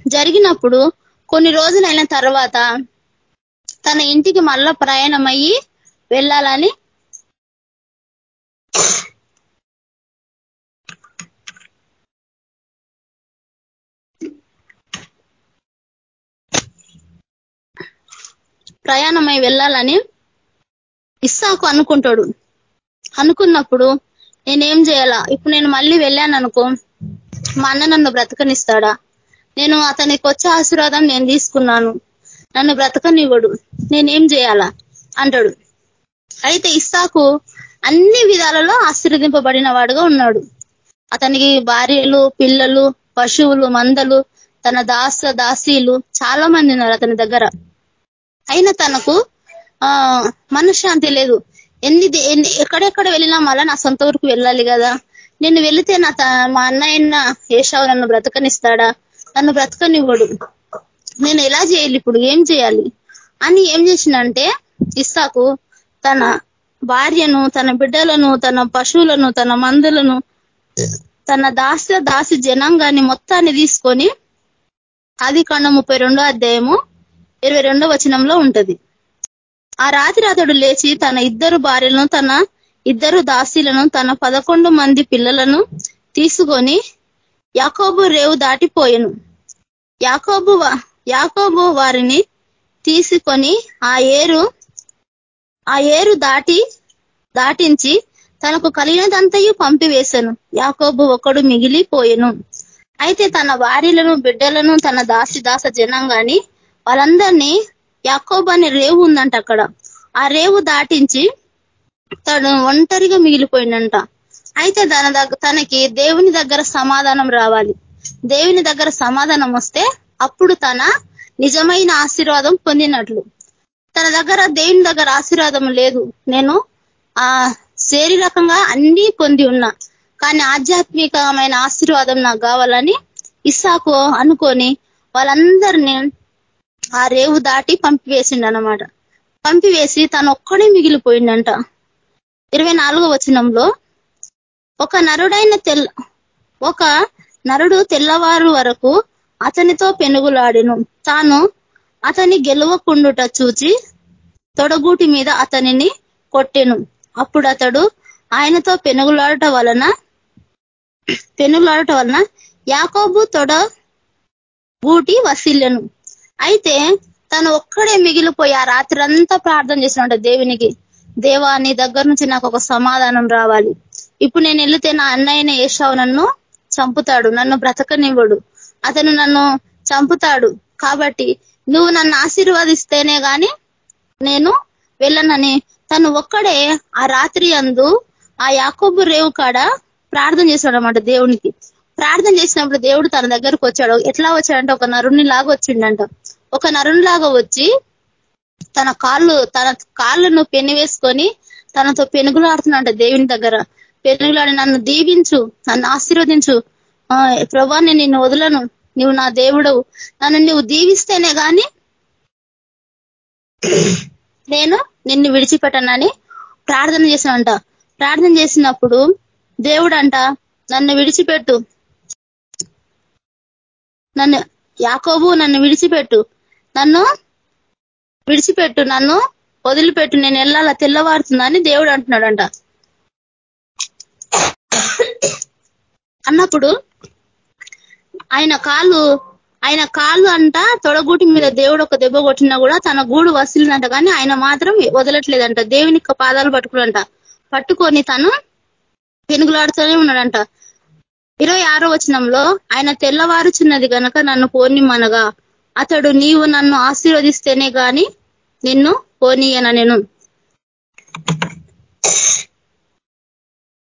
జరిగినప్పుడు కొన్ని రోజులైన తర్వాత తన ఇంటికి మళ్ళా ప్రయాణం అయ్యి వెళ్ళాలని ప్రయాణమై వెళ్ళాలని ఇస్సాకు అనుకుంటాడు. అనుకున్నప్పుడు నేనేం చేయాలా? ఇప్పుడు నేను మళ్ళీ వెళ్ళాను అనుకో మా అన్న నన్ను బ్రతకనిస్తాడా? నేను అతనికి వచ్చే ఆశీర్వాదం నేను తీసుకున్నాను. నన్ను బ్రతకనివ్వడు. నేనేం చేయాలా? అంటాడు. అయితే ఇస్సాకు అన్ని విధాలలో ఆశీర్వదింపబడిన వాడుగా ఉన్నాడు. అతనికి భార్యలు పిల్లలు పశువులు మందలు తన దాస దాసీలు చాలా మంది ఉన్నారు అతని దగ్గర. అయినా తనకు ఆ మనశ్శాంతి లేదు. ఎన్ని ఎక్కడెక్కడ వెళ్ళినా మళ్ళా నా సొంత ఊరికి వెళ్ళాలి కదా. నేను వెళితే నా మా అన్నయ్యన్న ఏషావు నన్ను బ్రతకనిస్తాడా? నన్ను బ్రతకనివ్వడు. నేను ఎలా చేయాలి ఇప్పుడు? ఏం చేయాలి? అని ఏం చేసిందంటే ఇస్సాకు తన భార్యను తన బిడ్డలను తన పశువులను తన మందులను తన దాస్య దాసి జనాంగాన్ని మొత్తాన్ని తీసుకొని ఆది కాండ ముప్పై రెండో అధ్యాయము ఇరవై రెండో వచనంలో ఉంటది. ఆ రాత్రి అతడు లేచి తన ఇద్దరు భార్యలను తన ఇద్దరు దాసీలను తన పదకొండు మంది పిల్లలను తీసుకొని యాకోబు రేవు దాటిపోయెను. యాకోబు యాకోబు వారిని తీసుకొని ఆ ఏరు ఆ ఏరు దాటి దాటించి తనకు కలిగినదంతయు పంపివేశాను యాకోబు ఒకడు మిగిలిపోయెను. అయితే తన వారిలను బిడ్డలను తన దాసి దాస జనంగాని వాళ్ళందరినీ యాకోబు అనే రేవు ఉందంట అక్కడ. ఆ రేవు దాటించి తను ఒంటరిగా మిగిలిపోయిందంట. అయితే తన దగ్గర తనకి దేవుని దగ్గర సమాధానం రావాలి. దేవుని దగ్గర సమాధానం వస్తే అప్పుడు తన నిజమైన ఆశీర్వాదం పొందినట్లు. తన దగ్గర దేవుని దగ్గర ఆశీర్వాదం లేదు. నేను ఆ శారీరకంగా అన్ని పొంది ఉన్నా. కానీ ఆధ్యాత్మికమైన ఆశీర్వాదం నాకు కావాలని ఇస్సాకు అనుకొని వాళ్ళందరినీ ఆ రేవు దాటి పంపివేసిండు అనమాట పంపివేసి తను ఒక్కడే మిగిలిపోయిండంట. ఇరవై నాలుగో వచనంలో ఒక నరుడైన తెల్ల ఒక నరుడు తెల్లవారు వరకు అతనితో పెనుగులాడిను. తాను అతని గెలవకుండుట చూచి తొడగూటి మీద అతనిని కొట్టెను. అప్పుడు అతడు ఆయనతో పెనుగులాడట వలన పెనుగులాడట వలన యాకోబు తొడ గూటి వసిల్లెను. అయితే తను ఒక్కడే మిగిలిపోయి ఆ రాత్రి అంతా ప్రార్థన చేసినట్ట దేవునికి దేవా నీ దగ్గర నుంచి నాకు ఒక సమాధానం రావాలి. ఇప్పుడు నేను వెళితే నా అన్నయ్యన ఏషావు నన్ను చంపుతాడు నన్ను బ్రతకనివ్వడు. అతను నన్ను చంపుతాడు కాబట్టి నువ్వు నన్ను ఆశీర్వదిస్తేనే గాని నేను వెళ్ళనని. తను ఒక్కడే ఆ రాత్రి అందు ఆ యాకోబు రేవు కాడ ప్రార్థన చేశాడు అనమాట దేవునికి. ప్రార్థన చేసినప్పుడు దేవుడు తన దగ్గరకు వచ్చాడు. ఎట్లా వచ్చాడంటే ఒక నరుణ్ణి లాగా వచ్చిండంట. ఒక నరుని లాగా వచ్చి తన కాళ్ళు తన కాళ్ళను పెని వేసుకొని తనతో పెనుగులాడుతున్నాడంట దేవుని దగ్గర. పెనుగులాడి నన్ను దీవించు నన్ను ఆశీర్వదించు. ప్రభా నేను నిన్ను వదలను. నువ్వు నా దేవుడవు. నన్ను నువ్వు దీవిస్తేనే కానీ నేను నిన్ను విడిచిపెట్టనని ప్రార్థన చేసినంట ప్రార్థన చేసినప్పుడు దేవుడంట నన్ను విడిచిపెట్టు. నన్ను యాకోబు నన్ను విడిచిపెట్టు. నన్ను విడిచిపెట్టు నన్ను వదిలిపెట్టు. నేను వెళ్ళాలా తెల్లవారుతుందని దేవుడు అంటున్నాడంట. అన్నప్పుడు ఆయన కాళ్ళు ఆయన కాళ్ళు అంట తొడగూటి మీద దేవుడు ఒక దెబ్బ కొట్టినా కూడా తన గూడు వసిలినంట కానీ ఆయన మాత్రం వదలట్లేదంట. దేవుని పాదాలు పట్టుకుడంట పట్టుకొని తను పెనుగులాడుతూనే ఉన్నాడంట. ఇరవై ఆరో వచనంలో ఆయన తెల్లవారుచున్నది కనుక నన్ను పోనిమ్మనగా అతడు నీవు నన్ను ఆశీర్వదిస్తేనే గాని నిన్ను పోనీయన నేను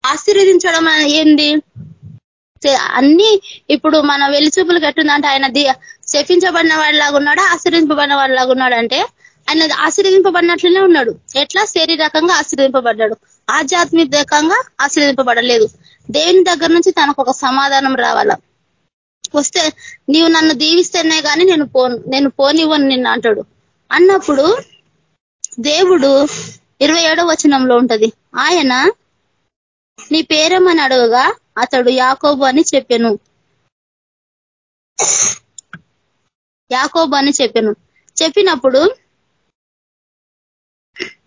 ఆశీర్వదించడం ఏంది? అన్ని ఇప్పుడు మన వెలిచూపులు ఎట్టుందంటే ఆయన శపించబడిన వాడిలాగా ఉన్నాడా ఆశీర్వదింపబడిన వాడిలాగా ఉన్నాడు అంటే ఆయన ఆశీర్వదింపబడినట్లనే ఉన్నాడు. ఎట్లా? శారీరకంగా ఆశీర్వదింపబడ్డాడు. ఆధ్యాత్మికంగా ఆశీర్వదింపబడలేదు. దేవుని దగ్గర నుంచి తనకు ఒక సమాధానం రావాల. వస్తే నీవు నన్ను దీవిస్తేనే కానీ నేను పోను నేను పోనివ్వను నిన్ను అంటాడు. అన్నప్పుడు దేవుడు ఇరవై ఏడో వచనంలో ఉంటది. ఆయన నీ పేరేమని అడగగా అతడు యాకోబు అని చెప్పాను. యాకోబు అని చెప్పాను. చెప్పినప్పుడు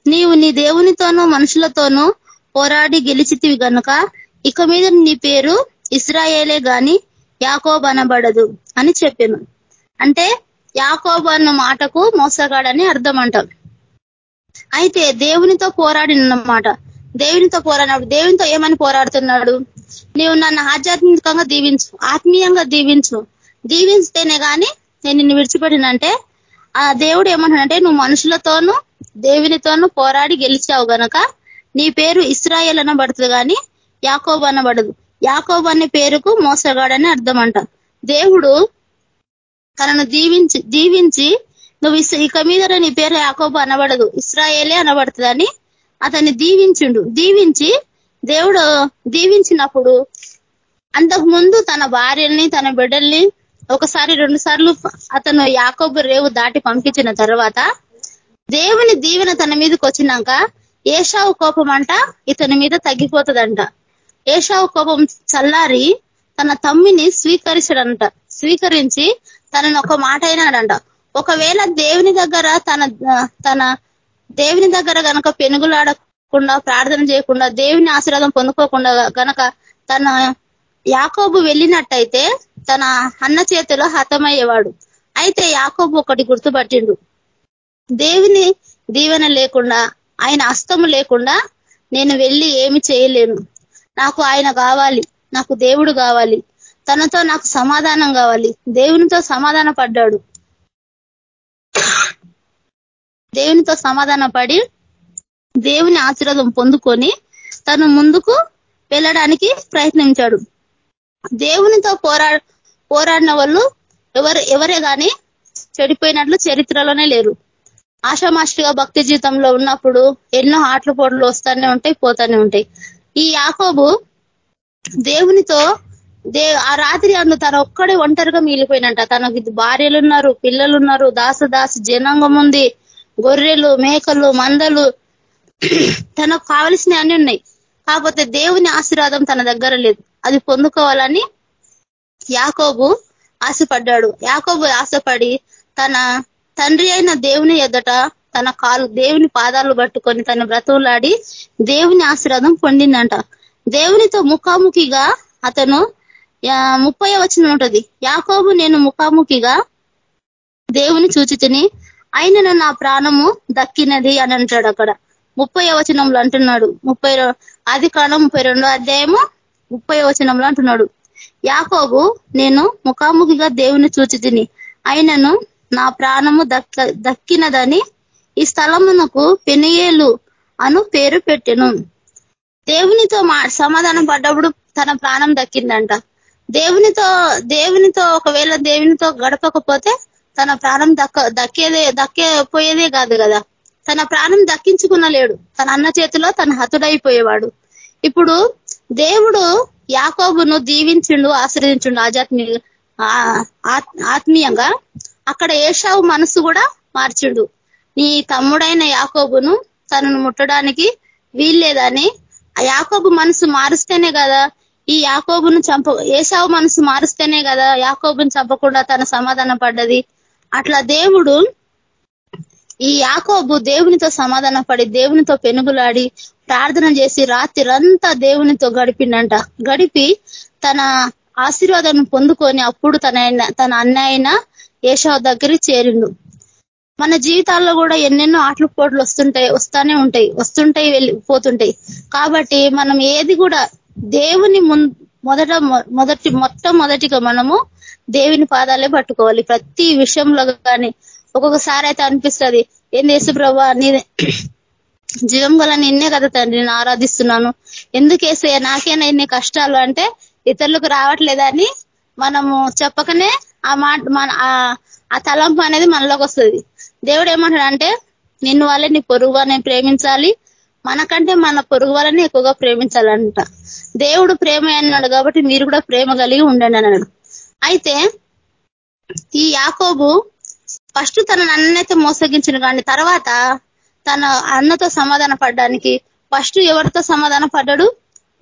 నీవు నీ దేవునితోనూ మనుషులతోనూ పోరాడి గెలిచితివి గనుక ఇక మీద నీ పేరు ఇస్రాయేలే గాని యాకోబ్ అనబడదు అని చెప్పాను. అంటే యాకోబ్ అన్న మాటకు మోసగాడని అర్థం అంటాం అయితే దేవునితో పోరాడినమాట దేవునితో పోరాడినప్పుడు దేవునితో ఏమని పోరాడుతున్నాడు? నీవు నన్ను ఆధ్యాత్మికంగా దీవించు ఆత్మీయంగా దీవించు. దీవిస్తేనే కానీ నేను నిన్ను విడిచిపెట్టినంటే ఆ దేవుడు ఏమంటాడంటే నువ్వు మనుషులతోనూ దేవునితోనూ పోరాడి గెలిచావు గనక నీ పేరు ఇస్రాయల్ అనబడుతుంది కానీ యాకోబ్ అనబడదు. యాకోబ్ అనే పేరుకు మోసగాడని అర్థం అంట దేవుడు తనను దీవించి దీవించి నువ్వు ఇక మీద నీ పేరు యాకోబు అనబడదు ఇస్రాయేలే అనబడుతుందని అతన్ని దీవించుండు. దీవించి దేవుడు దీవించినప్పుడు అంతకు ముందు తన భార్యల్ని తన బిడ్డల్ని ఒకసారి రెండు సార్లు అతను యాకోబు రేవు దాటి పంపించిన తర్వాత దేవుని దీవెన తన మీదకి వచ్చినాక ఏషావు కోపం అంట ఇతని మీద తగ్గిపోతుందంట. ఏషావు కోపం చల్లారి తన తమ్మిని స్వీకరించడంట స్వీకరించి తనను ఒక మాట అయినాడంట. ఒకవేళ దేవుని దగ్గర తన తన దేవుని దగ్గర గనక పెనుగులాడకుండా ప్రార్థన చేయకుండా దేవుని ఆశీర్వాదం పొందుకోకుండా గనక తన యాకోబు వెళ్ళినట్టయితే తన అన్న చేతిలో హతమయ్యేవాడు. అయితే యాకోబు ఒకటి గుర్తుపట్టిండు. దేవుని దీవెన లేకుండా ఆయన అస్తము లేకుండా నేను వెళ్ళి ఏమి చేయలేను. నాకు ఆయన కావాలి నాకు దేవుడు కావాలి. తనతో నాకు సమాధానం కావాలి. దేవునితో సమాధాన పడ్డాడు దేవునితో సమాధాన పడి దేవుని ఆశీర్వాదం పొందుకొని తను ముందుకు వెళ్ళడానికి ప్రయత్నించాడు. దేవునితో పోరా పోరాడిన వాళ్ళు ఎవరు ఎవరే కానీ చెడిపోయినట్లు చరిత్రలోనే లేరు. ఆషామాషిగా భక్తి జీవితంలో ఉన్నప్పుడు ఎన్నో ఆటలు పోటలు వస్తానే ఉంటాయి పోతానే ఉంటాయి. ఈ యాకోబు దేవునితో దే ఆ రాత్రి అందు తన ఒక్కడే ఒంటరిగా మిగిలిపోయినంట. తనకి భార్యలు ఉన్నారు పిల్లలు ఉన్నారు దాస దాసి జనాంగం ఉంది. గొర్రెలు మేకలు మందలు తనకు కావలసినవి అన్ని ఉన్నాయి. కాకపోతే దేవుని ఆశీర్వాదం తన దగ్గర లేదు. అది పొందుకోవాలని యాకోబు ఆశపడ్డాడు. యాకోబు ఆశపడి తన తండ్రి అయిన దేవుని ఎదుట తన కాలు దేవుని పాదాలు పట్టుకొని తన బ్రతువులాడి దేవుని ఆశీర్వాదం పొందిందంట. దేవునితో ముఖాముఖిగా అతను ముప్పై వచ్చిన ఉంటది. యాకోబు నేను ముఖాముఖిగా దేవుని చూచితిని ఆయనను నా ప్రాణము దక్కినది అని అంటాడు అక్కడ. ముప్పై వచనంలో అంటున్నాడు. ముప్పై ఆది కాలం ముప్పై రెండో అధ్యాయము ముప్పై వచనంలో అంటున్నాడు. యాకోబు నేను ముఖాముఖిగా దేవుని చూచితిని. ఆయనను నా ప్రాణము దక్క దక్కినదని ఈ స్థలమునకు పెనియేలు అను పేరు పెట్టెను. దేవునితో మా సమాధానం పడ్డప్పుడు తన ప్రాణం దక్కిందంట. దేవునితో దేవునితో ఒకవేళ దేవునితో గడపకపోతే తన ప్రాణం దక్క దక్కేదే దక్కే పోయేదే కాదు కదా. తన ప్రాణం దక్కించుకున్న లేడు తన అన్న చేతిలో తన హతుడైపోయేవాడు. ఇప్పుడు దేవుడు యాకోబును దీవించిండు ఆశ్రయించిండు ఆధ్యాత్మిక ఆత్మీయంగా. అక్కడ ఏషావు మనసు కూడా మార్చిండు. నీ తమ్ముడైన యాకోబును తనను ముట్టడానికి వీల్లేదని. ఆ యాకోబు మనసు మారుస్తేనే కదా ఈ యాకోబును చంప ఏసావు మనసు మారుస్తేనే కదా యాకోబును చంపకుండా తన సమాధానం పడ్డది అట్లా దేవుడు ఈ యాకోబు దేవునితో సమాధానం పడి దేవునితో పెనుగులాడి ప్రార్థన చేసి రాత్రిరంతా దేవునితో గడిపిండంట. గడిపి తన ఆశీర్వాదాన్ని పొందుకొని అప్పుడు తన తన అన్న అయిన ఏషావు దగ్గరికి చేరిండు. మన జీవితాల్లో కూడా ఎన్నెన్నో ఆటలు పోట్లు వస్తుంటాయి వస్తానే ఉంటాయి వస్తుంటాయి వెళ్ళి పోతుంటాయి. కాబట్టి మనం ఏది కూడా దేవుని మొదట మొదటి మొట్టమొదటిగా మనము దేవుని పాదాలే పట్టుకోవాలి. ప్రతి విషయంలో కానీ ఒక్కొక్కసారి అయితే అనిపిస్తుంది ఏం యేసు ప్రభా నీ జీవం గల నిన్నే కదా తండ్రి నేను ఆరాధిస్తున్నాను. ఎందుకేసే నాకేనా ఇన్ని కష్టాలు? అంటే ఇతరులకు రావట్లేదని మనము చెప్పకనే ఆ మాట మన ఆ తలంపు అనేది మనలోకి వస్తుంది. దేవుడు ఏమంటాడంటే నిన్ను వాళ్ళే నీ పొరుగు వాళ్ళని ప్రేమించాలి. మనకంటే మన పొరుగు వాళ్ళని ఎక్కువగా ప్రేమించాలంట. దేవుడు ప్రేమ అన్నాడు కాబట్టి మీరు కూడా ప్రేమ కలిగి ఉండండి అన్నాడు. అయితే ఈ యాకోబు ఫస్ట్ తన అన్నైతే మోసగించిన కానీ తర్వాత తన అన్నతో సమాధాన పడ్డానికి ఫస్ట్ ఎవరితో సమాధాన పడ్డాడు?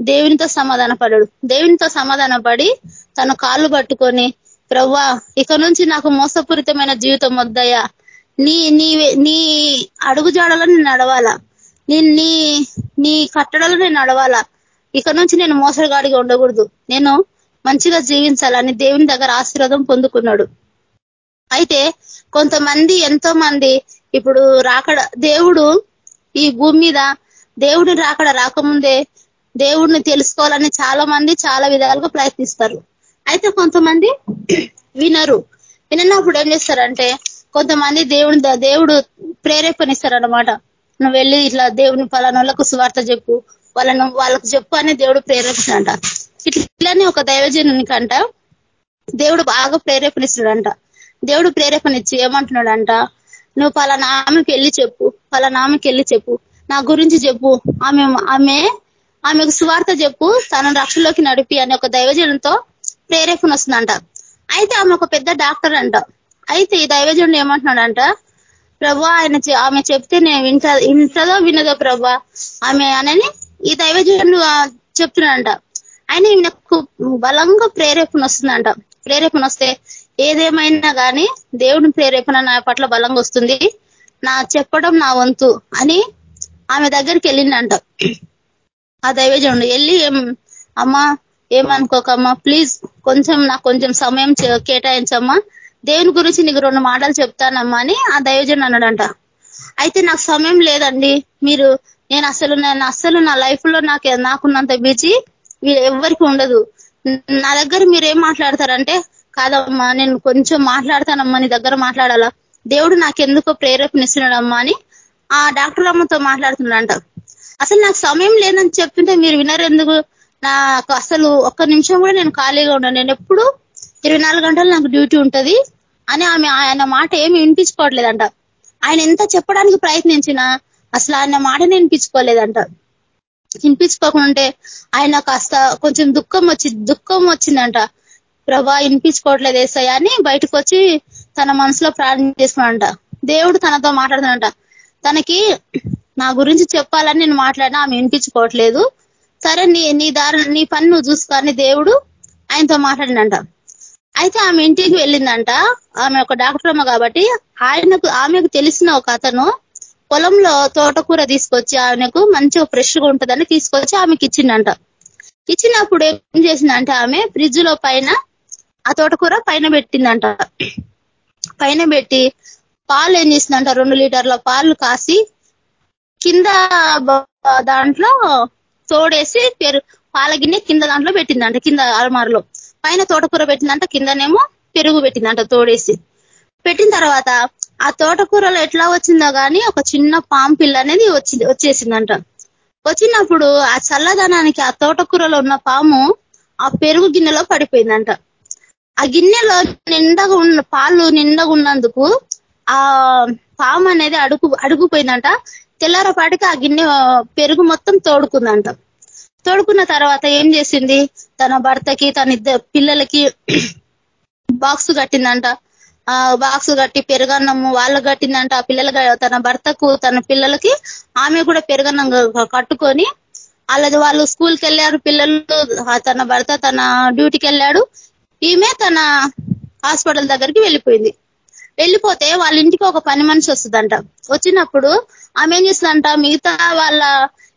దేవునితో సమాధాన పడ్డాడు. దేవునితో సమాధాన పడి తన కాళ్ళు పట్టుకొని ప్రవ్వా ఇక నుంచి నాకు మోసపూరితమైన జీవితం వద్దయ్యా. నీ నీ నీ అడుగుజాడలో నేను నడవాలా? నీ నీ నీ కట్టడలో నేను నడవాలా? ఇక నుంచి నేను మోసగాడిగా ఉండకూడదు. నేను మంచిగా జీవించాలని దేవుని దగ్గర ఆశీర్వాదం పొందుకున్నాడు. అయితే కొంతమంది ఎంతో మంది ఇప్పుడు రాకడ దేవుడు ఈ భూమి మీద దేవుడిని రాకడ రాకముందే దేవుడిని తెలుసుకోవాలని చాలా మంది చాలా విధాలుగా ప్రయత్నిస్తారు. అయితే కొంతమంది వినరు. వినప్పుడు ఏం చేస్తారంటే కొంతమంది దేవుని దేవుడు ప్రేరేపణిస్తారనమాట నువ్వు వెళ్ళి ఇట్లా దేవుని పలానోళ్ళకు సువార్త చెప్పు. వాళ్ళను వాళ్ళకు చెప్పు అని దేవుడు ప్రేరేపిస్తాడంట. ఇట్లానే ఒక దైవజనునికంట దేవుడు బాగా ప్రేరేపణిస్తున్నాడంట. దేవుడు ప్రేరేపణ ఇచ్చి ఏమంటున్నాడంట? నువ్వు పలానా ఆమెకి వెళ్ళి చెప్పు పలానా ఆమెకి వెళ్ళి చెప్పు. నా గురించి చెప్పు. ఆమె ఆమె ఆమెకు సువార్త చెప్పు. తన రక్షలోకి నడిపి అనే ఒక దైవజనంతో ప్రేరేపణ వస్తుందంట. అయితే ఆమె ఒక పెద్ద డాక్టర్ అంట. అయితే ఈ దైవజనుడు ఏమంటున్నాడంట? ప్రభా ఆయన ఆమె చెప్తే నేను వింట వింటదో వినదో ప్రభా ఆమె అనని ఈ దైవజనుడు చెప్తున్నాడంట. ఆయన ఈయనకు బలంగా ప్రేరేపణ వస్తుందంట. ప్రేరేపణ వస్తే ఏదేమైనా కానీ దేవుని ప్రేరేపణ నా పట్ల బలంగా వస్తుంది. నా చెప్పడం నా వంతు అని ఆమె దగ్గరికి వెళ్ళిందంట. ఆ దైవజనుడు వెళ్ళి ఏం అమ్మా ఏమనుకోకమ్మా ప్లీజ్ కొంచెం నాకు కొంచెం సమయం కేటాయించమ్మా. దేవుని గురించి నీకు రెండు మాటలు చెప్తానమ్మా అని ఆ దైవజన్ అన్నాడంట. అయితే నాకు సమయం లేదండి. మీరు నేను అసలు నేను అసలు నా లైఫ్లో నాకు నాకున్నంత బిజీ ఎవరికి ఉండదు. నా దగ్గర మీరు ఏం మాట్లాడతారంటే కాదమ్మా నేను కొంచెం మాట్లాడతానమ్మా నీ దగ్గర మాట్లాడాలా? దేవుడు నాకెందుకో ప్రేరేపణిస్తున్నాడమ్మా అని ఆ డాక్టర్ అమ్మతో మాట్లాడుతున్నాడంట. అసలు నాకు సమయం లేదని చెప్తుంటే మీరు వినరెందుకు నాకు అసలు ఒక్క నిమిషం కూడా నేను ఖాళీగా ఉన్నాను. నేను ఎప్పుడు ఇరవై గంటలు నాకు డ్యూటీ ఉంటుంది అని ఆమె ఆయన మాట ఏమి వినిపించుకోవట్లేదంట. ఆయన ఎంత చెప్పడానికి ప్రయత్నించినా అసలు ఆయన మాట వినిపించుకోలేదంట. వినిపించుకోకుండా ఆయన కాస్త కొంచెం దుఃఖం వచ్చి దుఃఖం వచ్చిందంట. ప్రభా వినిపించుకోవట్లేదు ఏసయ్య అని బయటకు వచ్చి తన మనసులో ప్రార్థన చేసుకున్నాడంట. దేవుడు తనతో మాట్లాడుతున్నట తనకి నా గురించి చెప్పాలని నేను మాట్లాడినా ఆమె వినిపించుకోవట్లేదు. సరే నీ నీ దారి నీ పని నువ్వు చూసుకొని దేవుడు ఆయనతో మాట్లాడినంట అయితే ఆమె ఇంటికి వెళ్ళిందంట. ఆమె ఒక డాక్టర్ అమ్మ కాబట్టి ఆయనకు ఆమెకు తెలిసిన ఒక అతను పొలంలో తోటకూర తీసుకొచ్చి ఆమెకు మంచిగా ఫ్రెష్గా ఉంటుందని తీసుకొచ్చి ఆమెకి ఇచ్చిందంట ఇచ్చినప్పుడు ఏం చేసిందంటే ఆమె ఫ్రిడ్జ్లో పైన ఆ తోటకూర పైన పెట్టిందంట. పైన పెట్టి పాలు ఏం చేసిందంట రెండు లీటర్ల పాలు కాసి కింద దాంట్లో తోడేసి పెరు పాల గిన్నె కింద దాంట్లో పెట్టిందంట కింద అలమారులో. పైన తోటకూర పెట్టిందంట కిందనేమో పెరుగు పెట్టిందంట తోడేసి. పెట్టిన తర్వాత ఆ తోటకూరలో ఎట్లా వచ్చిందో కానీ ఒక చిన్న పాము పిల్ల అనేది వచ్చి వచ్చేసిందంట. వచ్చినప్పుడు ఆ చల్లదనానికి ఆ తోటకూరలో ఉన్న పాము ఆ పెరుగు గిన్నెలో పడిపోయిందంట. ఆ గిన్నెలో నిండగా ఉన్న పాలు నిండగా ఉన్నందుకు ఆ పాము అనేది అడుగు అడుగుపోయిందంట. తెల్లారపాటికి ఆ గిన్నె పెరుగు మొత్తం తోడుకుందంట. తోడుకున్న తర్వాత ఏం చేసింది? తన భర్తకి తన ఇద్దరు పిల్లలకి బాక్స్ కట్టిందంట. బాక్స్ కట్టి పెరుగన్నము వాళ్ళు కట్టిందంట ఆ పిల్లల తన భర్తకు తన పిల్లలకి ఆమె కూడా పెరుగన్నం కట్టుకొని అలాది వాళ్ళు స్కూల్కి వెళ్ళారు పిల్లలు తన భర్త తన డ్యూటీకి వెళ్ళాడు ఈమె తన హాస్పిటల్ దగ్గరికి వెళ్ళిపోయింది. వెళ్ళిపోతే వాళ్ళ ఇంటికి ఒక పని మనిషి వస్తుందంట. వచ్చినప్పుడు ఆమె ఏం చేస్తుందంట మిగతా వాళ్ళ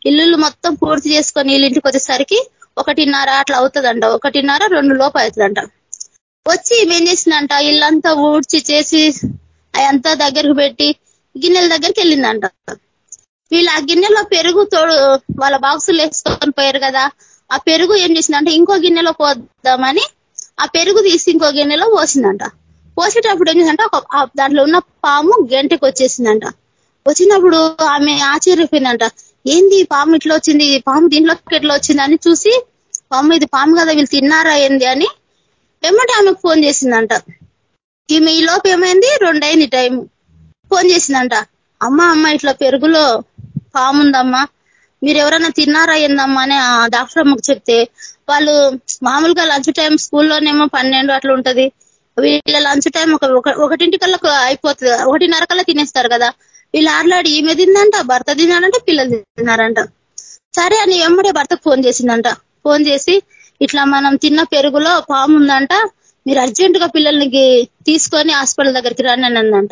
ఇల్లులు మొత్తం పూర్తి చేసుకొని వీళ్ళ ఇంటికి వచ్చేసరికి ఒకటిన్నర అట్లా అవుతుందంట ఒకటిన్నర రెండు లోపు అవుతుందంట. వచ్చి ఏం ఇల్లంతా ఊడ్చి చేసి అదంతా దగ్గరకు పెట్టి గిన్నెల దగ్గరికి వెళ్ళిందంట. వీళ్ళు ఆ గిన్నెలో పెరుగు తోడు వాళ్ళ బాక్సులు వేసుకొని పోయారు కదా ఆ పెరుగు ఏం చేసిందంటే ఇంకో గిన్నెలో పోద్దామని ఆ పెరుగు తీసి ఇంకో గిన్నెలో పోసిందంట. పోసేటప్పుడు ఏం చేసిందంటే ఒక దాంట్లో ఉన్న పాము గంటకి వచ్చేసిందంట. వచ్చినప్పుడు ఆమె ఆశ్చర్యపోయిందంట. ఏంది పాము ఇట్లా వచ్చింది? పాము దీంట్లోకి ఎట్లా వచ్చింది అని చూసి పాము ఇది పాము కదా వీళ్ళు తిన్నారా ఏంది అని వెంబటి ఆమెకు ఫోన్ చేసిందంట. ఈమె ఈ లోపు ఏమైంది? రెండైంది టైం. ఫోన్ చేసిందంట. అమ్మ అమ్మ ఇట్లా పెరుగులో పాముందమ్మా. మీరు ఎవరైనా తిన్నారా ఏందమ్మా అని ఆ డాక్టర్ అమ్మకు చెప్తే వాళ్ళు మామూలుగా లంచ్ టైం స్కూల్లోనేమో పన్నెండు అట్లా ఉంటది. వీళ్ళ లంచ్ టైం ఒక ఒకటింటికల్లా అయిపోతుంది. ఒకటిన్నర కల్లా తినేస్తారు కదా. వీళ్ళు ఆడలాడి ఈమె తిందంట భర్త తిన్నాడంటే పిల్లలు తిన్నారంట. సరే అని ఎమ్మడే భర్తకు ఫోన్ చేసిందంట. ఫోన్ చేసి ఇట్లా మనం తిన్న పెరుగులో పాము ఉందంట మీరు అర్జెంట్గా పిల్లల్ని తీసుకొని హాస్పిటల్ దగ్గరికి రండి అని అందంట.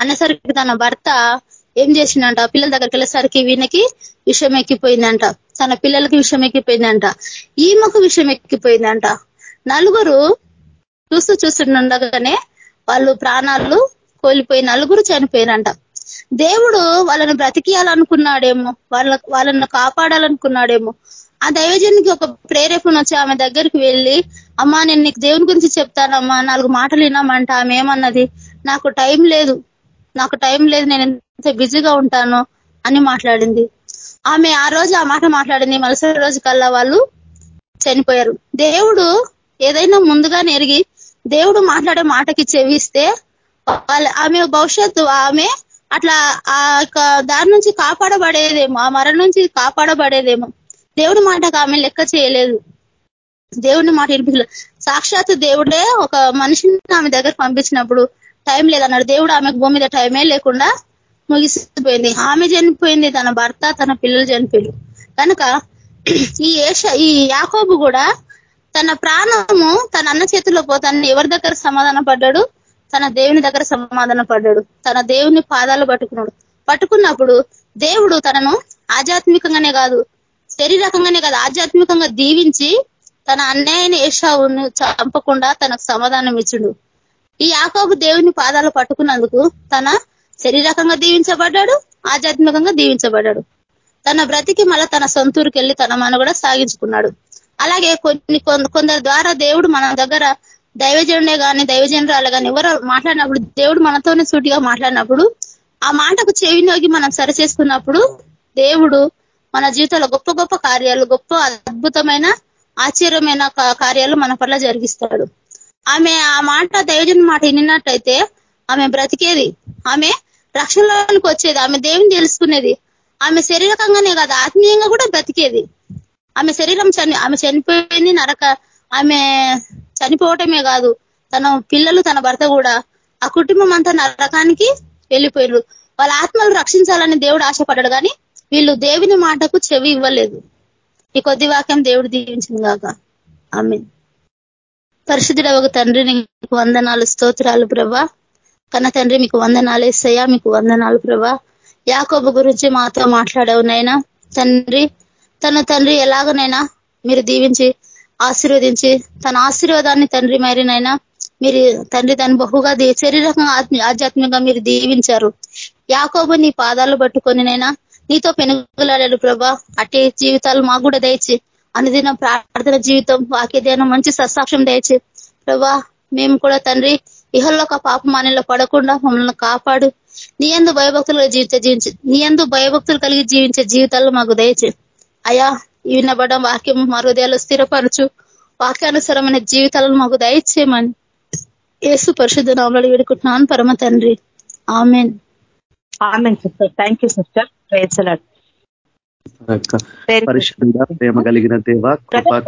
అన్నసరికి తన భర్త ఏం చేసిందంట పిల్లల దగ్గరికి వెళ్ళేసరికి వీళ్ళకి విషయం ఎక్కిపోయిందంట. తన పిల్లలకి విషయం ఎక్కిపోయిందంట. ఈమెకు విషయం ఎక్కిపోయిందంట. నలుగురు చూస్తూ చూస్తుండగానే వాళ్ళు ప్రాణాలు కోల్పోయి నలుగురు చనిపోయినంట దేవుడు వాళ్ళని బ్రతికియాలనుకున్నాడేమో వాళ్ళ వాళ్ళని కాపాడాలనుకున్నాడేమో. ఆ దైవజనికి ఒక ప్రేరేపణ వచ్చి ఆమె దగ్గరికి వెళ్ళి అమ్మా నేను నీకు దేవుని గురించి చెప్తానమ్మా నాలుగు మాటలు విన్నామంట ఆమె ఏమన్నది నాకు టైం లేదు నాకు టైం లేదు నేను ఎంత బిజీగా ఉంటాను అని మాట్లాడింది. ఆమె ఆ రోజు ఆ మాట మాట్లాడింది. మరుసటి రోజు కల్లా వాళ్ళు చనిపోయారు. దేవుడు ఏదైనా ముందుగా నెరిగి దేవుడు మాట్లాడే మాటకి చెవిస్తే వాళ్ళ ఆమె భవిష్యత్తు ఆమె అట్లా ఆ దాని నుంచి కాపాడబడేదేమో ఆ మరణం నుంచి కాపాడబడేదేమో. దేవుడి మాటకు ఆమె లెక్క చేయలేదు. దేవుడిని మాట వినిపించలేదు సాక్షాత్ దేవుడే ఒక మనిషిని ఆమె దగ్గర పంపించినప్పుడు టైం లేదన్నాడు దేవుడు ఆమెకు భూమి మీద టైమే లేకుండా ముగిసిపోయింది. ఆమె చనిపోయింది తన భర్త తన పిల్లలు చనిపోయింది కనుక ఈ ఏష ఈ యాకోబు కూడా తన ప్రాణము తన అన్న చేతిలో పోతాన్ని ఎవరి దగ్గర సమాధాన పడ్డాడు? తన దేవుని దగ్గర సమాధాన పడ్డాడు. తన దేవుని పాదాలు పట్టుకున్నాడు. పట్టుకున్నప్పుడు దేవుడు తనను ఆధ్యాత్మికంగానే కాదు శరీరకంగానే కాదు ఆధ్యాత్మికంగా దీవించి తన అన్నయ్యని ఏషావును చంపకుండా తనకు సమాధానం ఇచ్చుడు. ఈ యాకోబు దేవుని పాదాలు పట్టుకున్నందుకు తన శరీరకంగా దీవించబడ్డాడు ఆధ్యాత్మికంగా దీవించబడ్డాడు. తన బ్రతికి మళ్ళా తన సొంతూరుకి వెళ్ళి తన మన కూడా సాగించుకున్నాడు. అలాగే కొన్ని కొందరి ద్వారా దేవుడు మన దగ్గర దైవజనుడే కానీ దైవజనురాలు కానీ ఎవరు మాట్లాడినప్పుడు దేవుడు మనతోనే సూటిగా మాట్లాడినప్పుడు ఆ మాటకు చెవినోగి మనం సరి చేసుకున్నప్పుడు దేవుడు మన జీవితంలో గొప్ప గొప్ప కార్యాలు గొప్ప అద్భుతమైన ఆశ్చర్యమైన కార్యాలు మన పట్ల జరిగిస్తాడు. ఆమె ఆ మాట దైవజన్ మాట విన్నట్టయితే ఆమె బ్రతికేది. ఆమె రక్షణలోనికి వచ్చేది. ఆమె దేవుని తెలుసుకునేది. ఆమె శరీరకంగానే కాదు ఆత్మీయంగా కూడా బ్రతికేది. ఆమె శరీరం చని ఆమె చనిపోయింది నరక ఆమె చనిపోవటమే కాదు తన పిల్లలు తన భర్త కూడా ఆ కుటుంబం అంతా నరకానికి వెళ్ళిపోయారు వాళ్ళ ఆత్మలు రక్షించాలని దేవుడు ఆశపడ్డాడు. కానీ వీళ్ళు దేవుని మాటకు చెవి ఇవ్వలేదు. ఈ కొద్ది వాక్యం దేవుడు దీవించింది కాక. ఆమె పరిశుద్ధుడ ఒక తండ్రి నీకు వందనాలు స్తోత్రాలు ప్రభా. కన్న తండ్రి మీకు వందనాలు వేస్తాయా మీకు వందనాలు ప్రభా. యాకోబు గురించి మాతో మాట్లాడవు నైనా తండ్రి తన తండ్రి ఎలాగనైనా మీరు దీవించి ఆశీర్వదించి తన ఆశీర్వాదాన్ని తండ్రి మరినైనా మీరు తండ్రి దాన్ని బహుగా శరీరకంగా ఆధ్యాత్మికంగా మీరు దీవించారు. యాకోబు నీ పాదాలు పట్టుకొని నైనా నీతో పెనుగులాడాడు ప్రభా. అట్టే జీవితాలు మాకు కూడా దయచి. అనుదిన ప్రార్థన జీవితం వాక్య ధ్యానం మంచి సస్సాక్ష్యం దయచి. ప్రభా మేము కూడా తండ్రి ఇహల్లో ఒక మానిలో పడకుండా మమ్మల్ని కాపాడు. నీ ఎందు భయభక్తులు జీవిత జీవించి నీ ఎందు భయభక్తులు కలిగి జీవించే జీవితాలు మాకు దయచి. అయా వినబడడం వాక్యం మా హృదయాలు స్థిరపరచు. వాక్యానుసరమైన జీవితాలను మాకు దయచేయమని ఏసు పరిశుద్ధ నామలు వేడుకుంటున్నాను. పరమ తండ్రి. Amen. Amen sister. Thank you sister. Praise lord పరిశుద్ధ ప్రేమ కలిగిన దేవ కృపా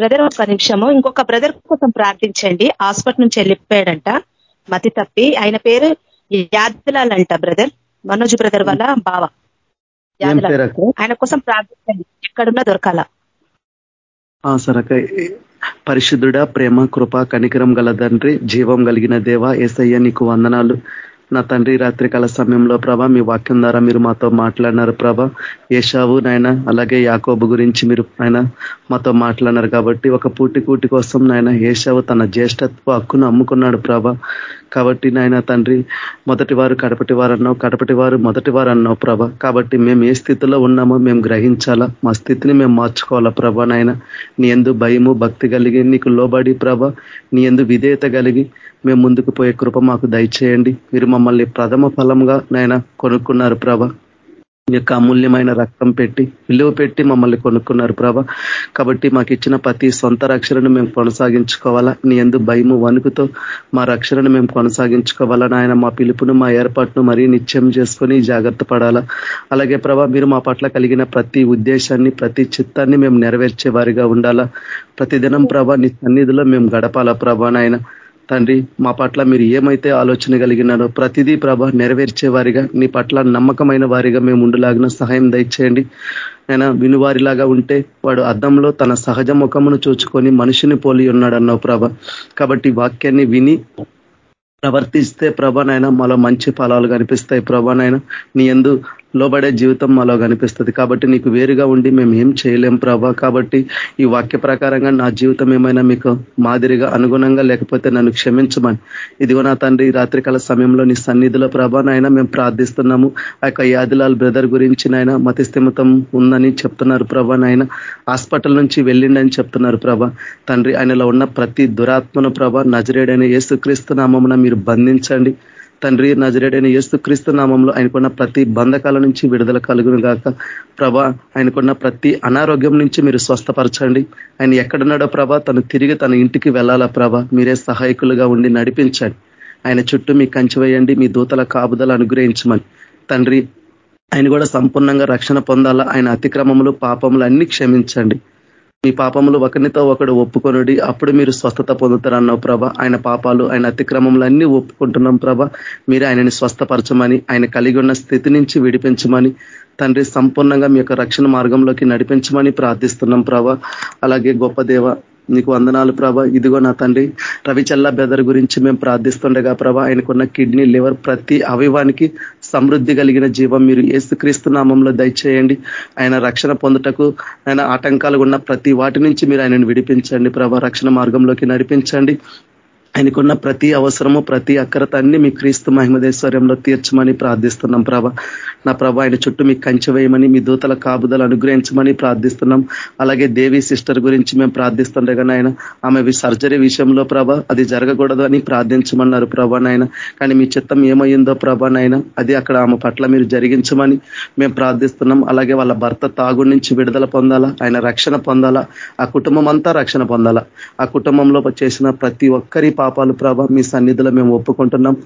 బ్రదర్ ఒక నిమిషము. ఇంకొక బ్రదర్ కోసం ప్రార్థించండి. హాస్పిటల్ నుంచి వెళ్ళిపోయాడంట. మతి తప్పి. ఆయన పేరు యాదలాల్ అంట బ్రదర్. మనోజ్ బ్రదర్ వల్ల బావ. ఆయన కోసం ప్రార్థించండి. ఎక్కడున్నా దొరకాల. సరక పరిశుద్ధుడ ప్రేమ కృప కనికరం గల తండ్రి జీవం కలిగిన దేవ ఏసయ్య నీకు వందనాలు. నా తండ్రి రాత్రికాల సమయంలో ప్రభ మీ వాక్యం ద్వారా మీరు మాతో మాట్లాడినారు ప్రభ. ఏషావు నాయన అలాగే యాకోబు గురించి మీరు ఆయన మాతో మాట్లాడినారు కాబట్టి ఒక పూటి కూటి కోసం నాయన ఏషావు తన జ్యేష్ఠత్వ హక్కును అమ్ముకున్నాడు ప్రభ. కాబట్టి నాయన తండ్రి మొదటి వారు కడపటి వారు అన్నావు కడపటి వారు మొదటి వారు అన్నావు ప్రభ. కాబట్టి మేము ఏ స్థితిలో ఉన్నామో మేము గ్రహించాలా. మా స్థితిని మేము మార్చుకోవాలా ప్రభ నాయన. నీ ఎందు భయము భక్తి కలిగి నీకు లోబడి ప్రభ. నీ ఎందు విధేయత కలిగి మేము ముందుకు పోయే కృప మాకు దయచేయండి. మీరు మమ్మల్ని ప్రథమ ఫలంగా నాయన కొనుక్కున్నారు ప్రభ. యొక్క అమూల్యమైన రక్తం పెట్టి విలువ పెట్టి మమ్మల్ని కొనుక్కున్నారు ప్రభ. కాబట్టి మాకు ఇచ్చిన ప్రతి సొంత రక్షణను మేము కొనసాగించుకోవాలా? నీ ఎందు భయము వణుకుతో మా రక్షణను మేము కొనసాగించుకోవాలా? నాయన మా పిలుపును మా ఏర్పాటును మరీ నిత్యం చేసుకొని జాగ్రత్త పడాలా? అలాగే ప్రభ మీరు మా పట్ల కలిగిన ప్రతి ఉద్దేశాన్ని ప్రతి చిత్తాన్ని మేము నెరవేర్చే వారిగా ఉండాలా? ప్రతిదినం ప్రభ నీ సన్నిధిలో మేము గడపాలా ప్రభ నాయన? తండ్రి మా పట్ల మీరు ఏమైతే ఆలోచన కలిగినారో ప్రతిదీ ప్రభ నెరవేర్చే వారిగా నీ పట్ల నమ్మకమైన వారిగా మేము ఉండలాగిన సహాయం దయచేయండి. ఆయన వినువారిలాగా ఉంటే వాడు అద్దంలో తన సహజ ముఖమును చూచుకొని మనిషిని పోలి ఉన్నాడు అన్నావు ప్రభ. కాబట్టి వాక్యాన్ని విని ప్రవర్తిస్తే ప్రభానైనా మాలో మంచి ఫలాలు కనిపిస్తాయి ప్రభానైనా నీ ఎందు లోబడే జీవితం మాలో కనిపిస్తుంది. కాబట్టి నీకు వేరుగా ఉండి మేము ఏం చేయలేం ప్రభా. కాబట్టి ఈ వాక్య ప్రకారంగా నా జీవితం ఏమైనా మీకు మాదిరిగా అనుగుణంగా లేకపోతే నన్ను క్షమించమని. ఇదిగో నా తండ్రి రాత్రికాల సమయంలో నీ సన్నిధిలో ప్రభానైనా మేము ప్రార్థిస్తున్నాము. ఆ యొక్క యాదిలాల్ బ్రదర్ గురించి నాయన మతిస్థిమతం ఉందని చెప్తున్నారు ప్రభా నాయన. హాస్పిటల్ నుంచి వెళ్ళిండని చెప్తున్నారు ప్రభా. తండ్రి ఆయనలో ఉన్న ప్రతి దురాత్మను ప్రభ నజరేడైన ఏసుక్రీస్తు నామమున మీరు బంధించండి. తండ్రి నజరేడైన క్రీస్తు నామంలో ఆయనకున్న ప్రతి బంధకాల నుంచి విడుదల కలుగును గాక. ప్రభా ఆయనకున్న ప్రతి అనారోగ్యం నుంచి మీరు స్వస్థపరచండి. ఆయన ఎక్కడున్నాడో ప్రభా తను తిరిగి తన ఇంటికి వెళ్ళాలా ప్రభ? మీరే సహాయకులుగా ఉండి నడిపించండి. ఆయన చుట్టూ మీ కంచివేయండి మీ దూతల కాపుదలు అనుగ్రహించమని. తండ్రి ఆయన కూడా సంపూర్ణంగా రక్షణ పొందాలా? ఆయన అతిక్రమములు పాపములు అన్ని క్షమించండి. మీ పాపములు ఒకరినితో ఒకడు ఒప్పుకొనుడి అప్పుడు మీరు స్వస్థత పొందుతారన్నావు ప్రభ. ఆయన పాపాలు ఆయన అతిక్రమములు అన్నీ ఒప్పుకుంటున్నాం ప్రభ. మీరు ఆయనని స్వస్థపరచమని ఆయన కలిగి ఉన్న స్థితి నుంచి విడిపించమని తండ్రి సంపూర్ణంగా మీ యొక్క రక్షణ మార్గంలోకి నడిపించమని ప్రార్థిస్తున్నాం ప్రభ. అలాగే గొప్ప దేవ నీకు వందనాలు ప్రభ. ఇదిగో నా తండ్రి రవిచల్ల బెదర్ గురించి మేము ప్రార్థిస్తుండగా ప్రభ ఆయనకున్న కిడ్నీ లివర్ ప్రతి అవయవానికి సమృద్ధి కలిగిన జీవం మీరు ఏసుక్రీస్తు నామంలో దయచేయండి. ఆయన రక్షణ పొందుటకు ఆయన ఆటంకాలు ఉన్న ప్రతి వాటి నుంచి మీరు ఆయనను విడిపించండి. ప్రభా రక్షణ మార్గంలోకి నడిపించండి. ఆయనకున్న ప్రతి అవసరము ప్రతి అక్కరత అన్ని మీ క్రీస్తు మహిమదేశ్వర్యంలో తీర్చమని ప్రార్థిస్తున్నాం ప్రభ. నా ప్రభ ఆయన చుట్టూ మీకు కంచె వేయమని మీ దూతల కాపుదలు అనుగ్రహించమని ప్రార్థిస్తున్నాం. అలాగే దేవి సిస్టర్ గురించి మేము ప్రార్థిస్తుండగా నాయన ఆమె సర్జరీ విషయంలో ప్రభ అది జరగకూడదు అని ప్రార్థించమన్నారు ప్రభ నాయన. కానీ మీ చిత్తం ఏమయ్యిందో ప్రభ నాయన అది అక్కడ ఆమె పట్ల మీరు జరిగించమని మేము ప్రార్థిస్తున్నాం. అలాగే వాళ్ళ భర్త తాగు నుంచి విడుదల పొందాలా ఆయన రక్షణ పొందాలా ఆ కుటుంబం అంతా రక్షణ పొందాలా. ఆ కుటుంబంలో చేసిన ప్రతి ఒక్కరి పాపాలు ప్రభ మీ సన్నిధిలో మేము ఒప్పుకుంటున్నాం.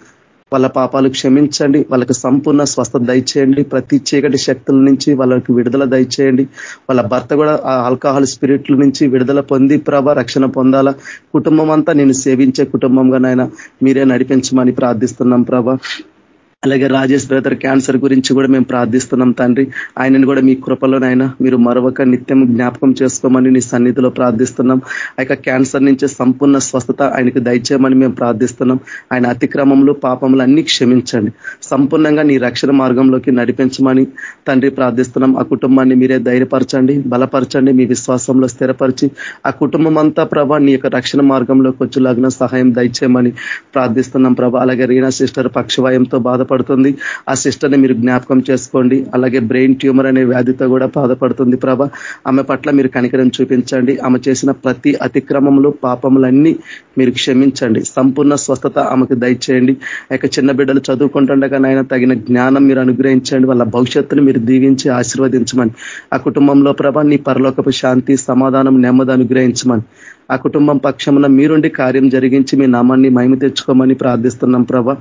వాళ్ళ పాపాలు క్షమించండి. వాళ్ళకి సంపూర్ణ స్వస్థత దయచేయండి. ప్రతి చీకటి శక్తుల నుంచి వాళ్ళకి విడుదల దయచేయండి. వాళ్ళ భర్త కూడా ఆల్కహాల్ స్పిరిట్ల నుంచి విడుదల పొంది ప్రభ రక్షణ పొందాలా. కుటుంబం అంతా నేను సేవించే కుటుంబంగా నాయన మీరే నడిపించమని ప్రార్థిస్తున్నాం ప్రభ. అలాగే రాజేష్ బ్రదర్ క్యాన్సర్ గురించి కూడా మేము ప్రార్థిస్తున్నాం తండ్రి. ఆయనను కూడా మీ కృపలోనైనా మీరు మరొక నిత్యం జ్ఞాపకం చేసుకోమని నీ సన్నిధిలో ప్రార్థిస్తున్నాం. ఆ క్యాన్సర్ నుంచి సంపూర్ణ స్వస్థత ఆయనకు దయచేయమని మేము ప్రార్థిస్తున్నాం. ఆయన అతిక్రమంలో పాపములు అన్ని క్షమించండి. సంపూర్ణంగా నీ రక్షణ మార్గంలోకి నడిపించమని తండ్రి ప్రార్థిస్తున్నాం. ఆ కుటుంబాన్ని మీరే ధైర్యపరచండి బలపరచండి మీ విశ్వాసంలో స్థిరపరిచి ఆ కుటుంబం అంతా ప్రభా నీ యొక్క రక్షణ మార్గంలోకి వచ్చేలాగిన సహాయం దయచేయమని ప్రార్థిస్తున్నాం ప్రభా. అలాగే రీనా సిస్టర్ పక్షవాయంతో బాధపడి బాధపడుతుంది. ఆ సిస్టర్ని మీరు జ్ఞాపకం చేసుకోండి. అలాగే బ్రెయిన్ ట్యూమర్ అనే వ్యాధితో కూడా బాధపడుతుంది ప్రభ. ఆమె పట్ల మీరు కనికరం చూపించండి. ఆమె చేసిన ప్రతి అతిక్రమములు పాపములన్నీ మీరు క్షమించండి. సంపూర్ణ స్వస్థత ఆమెకు దయచేయండి. యొక్క చిన్న బిడ్డలు చదువుకుంటుండగా నాయన తగిన జ్ఞానం మీరు అనుగ్రహించండి. వాళ్ళ భవిష్యత్తును మీరు దీవించి ఆశీర్వదించమని. ఆ కుటుంబంలో ప్రభ నీ పరలోకపు శాంతి సమాధానం నెమ్మది అనుగ్రహించమని. ఆ కుటుంబం పక్షమున మీరుండి కార్యం జరిగించి మీ నామాన్ని మహిమ తెచ్చుకోమని ప్రార్థిస్తున్నాం ప్రభ.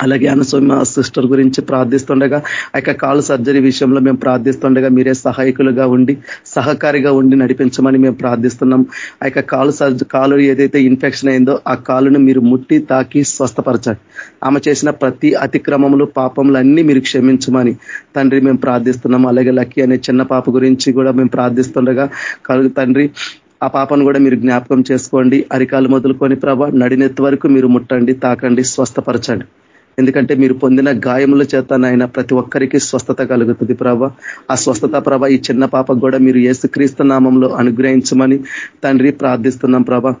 అలాగే అనసౌమ్య సిస్టర్ గురించి ప్రార్థిస్తుండగా ఆ యొక్క కాలు సర్జరీ విషయంలో మేము ప్రార్థిస్తుండగా మీరే సహాయకులుగా ఉండి సహకారిగా ఉండి నడిపించమని మేము ప్రార్థిస్తున్నాం. ఆ యొక్క కాలు సర్జ కాలు ఏదైతే ఇన్ఫెక్షన్ అయిందో ఆ కాలును మీరు ముట్టి తాకి స్వస్థపరచండి. ఆమె చేసిన ప్రతి అతిక్రమములు పాపములు అన్నీ మీరు క్షమించమని తండ్రి మేము ప్రార్థిస్తున్నాం. అలాగే లక్కీ అనే చిన్న పాప గురించి కూడా మేము ప్రార్థిస్తుండగా కలుగు తండ్రి ఆ పాపను కూడా మీరు జ్ఞాపకం చేసుకోండి. అరికాలు మొదలుకొని ప్రభ నడినెత్తి వరకు మీరు ముట్టండి తాకండి స్వస్థపరచండి. ఎందుకంటే మీరు పొందిన గాయముల చేత నాయన ప్రతి ఒక్కరికి స్వస్థత కలుగుతుంది ప్రభ. ఆ స్వస్థత ప్రభ ఈ చిన్న పాపకు కూడా మీరు ఏసుక్రీస్తు నామంలో అనుగ్రహించమని తండ్రి ప్రార్థిస్తున్నాం ప్రభ.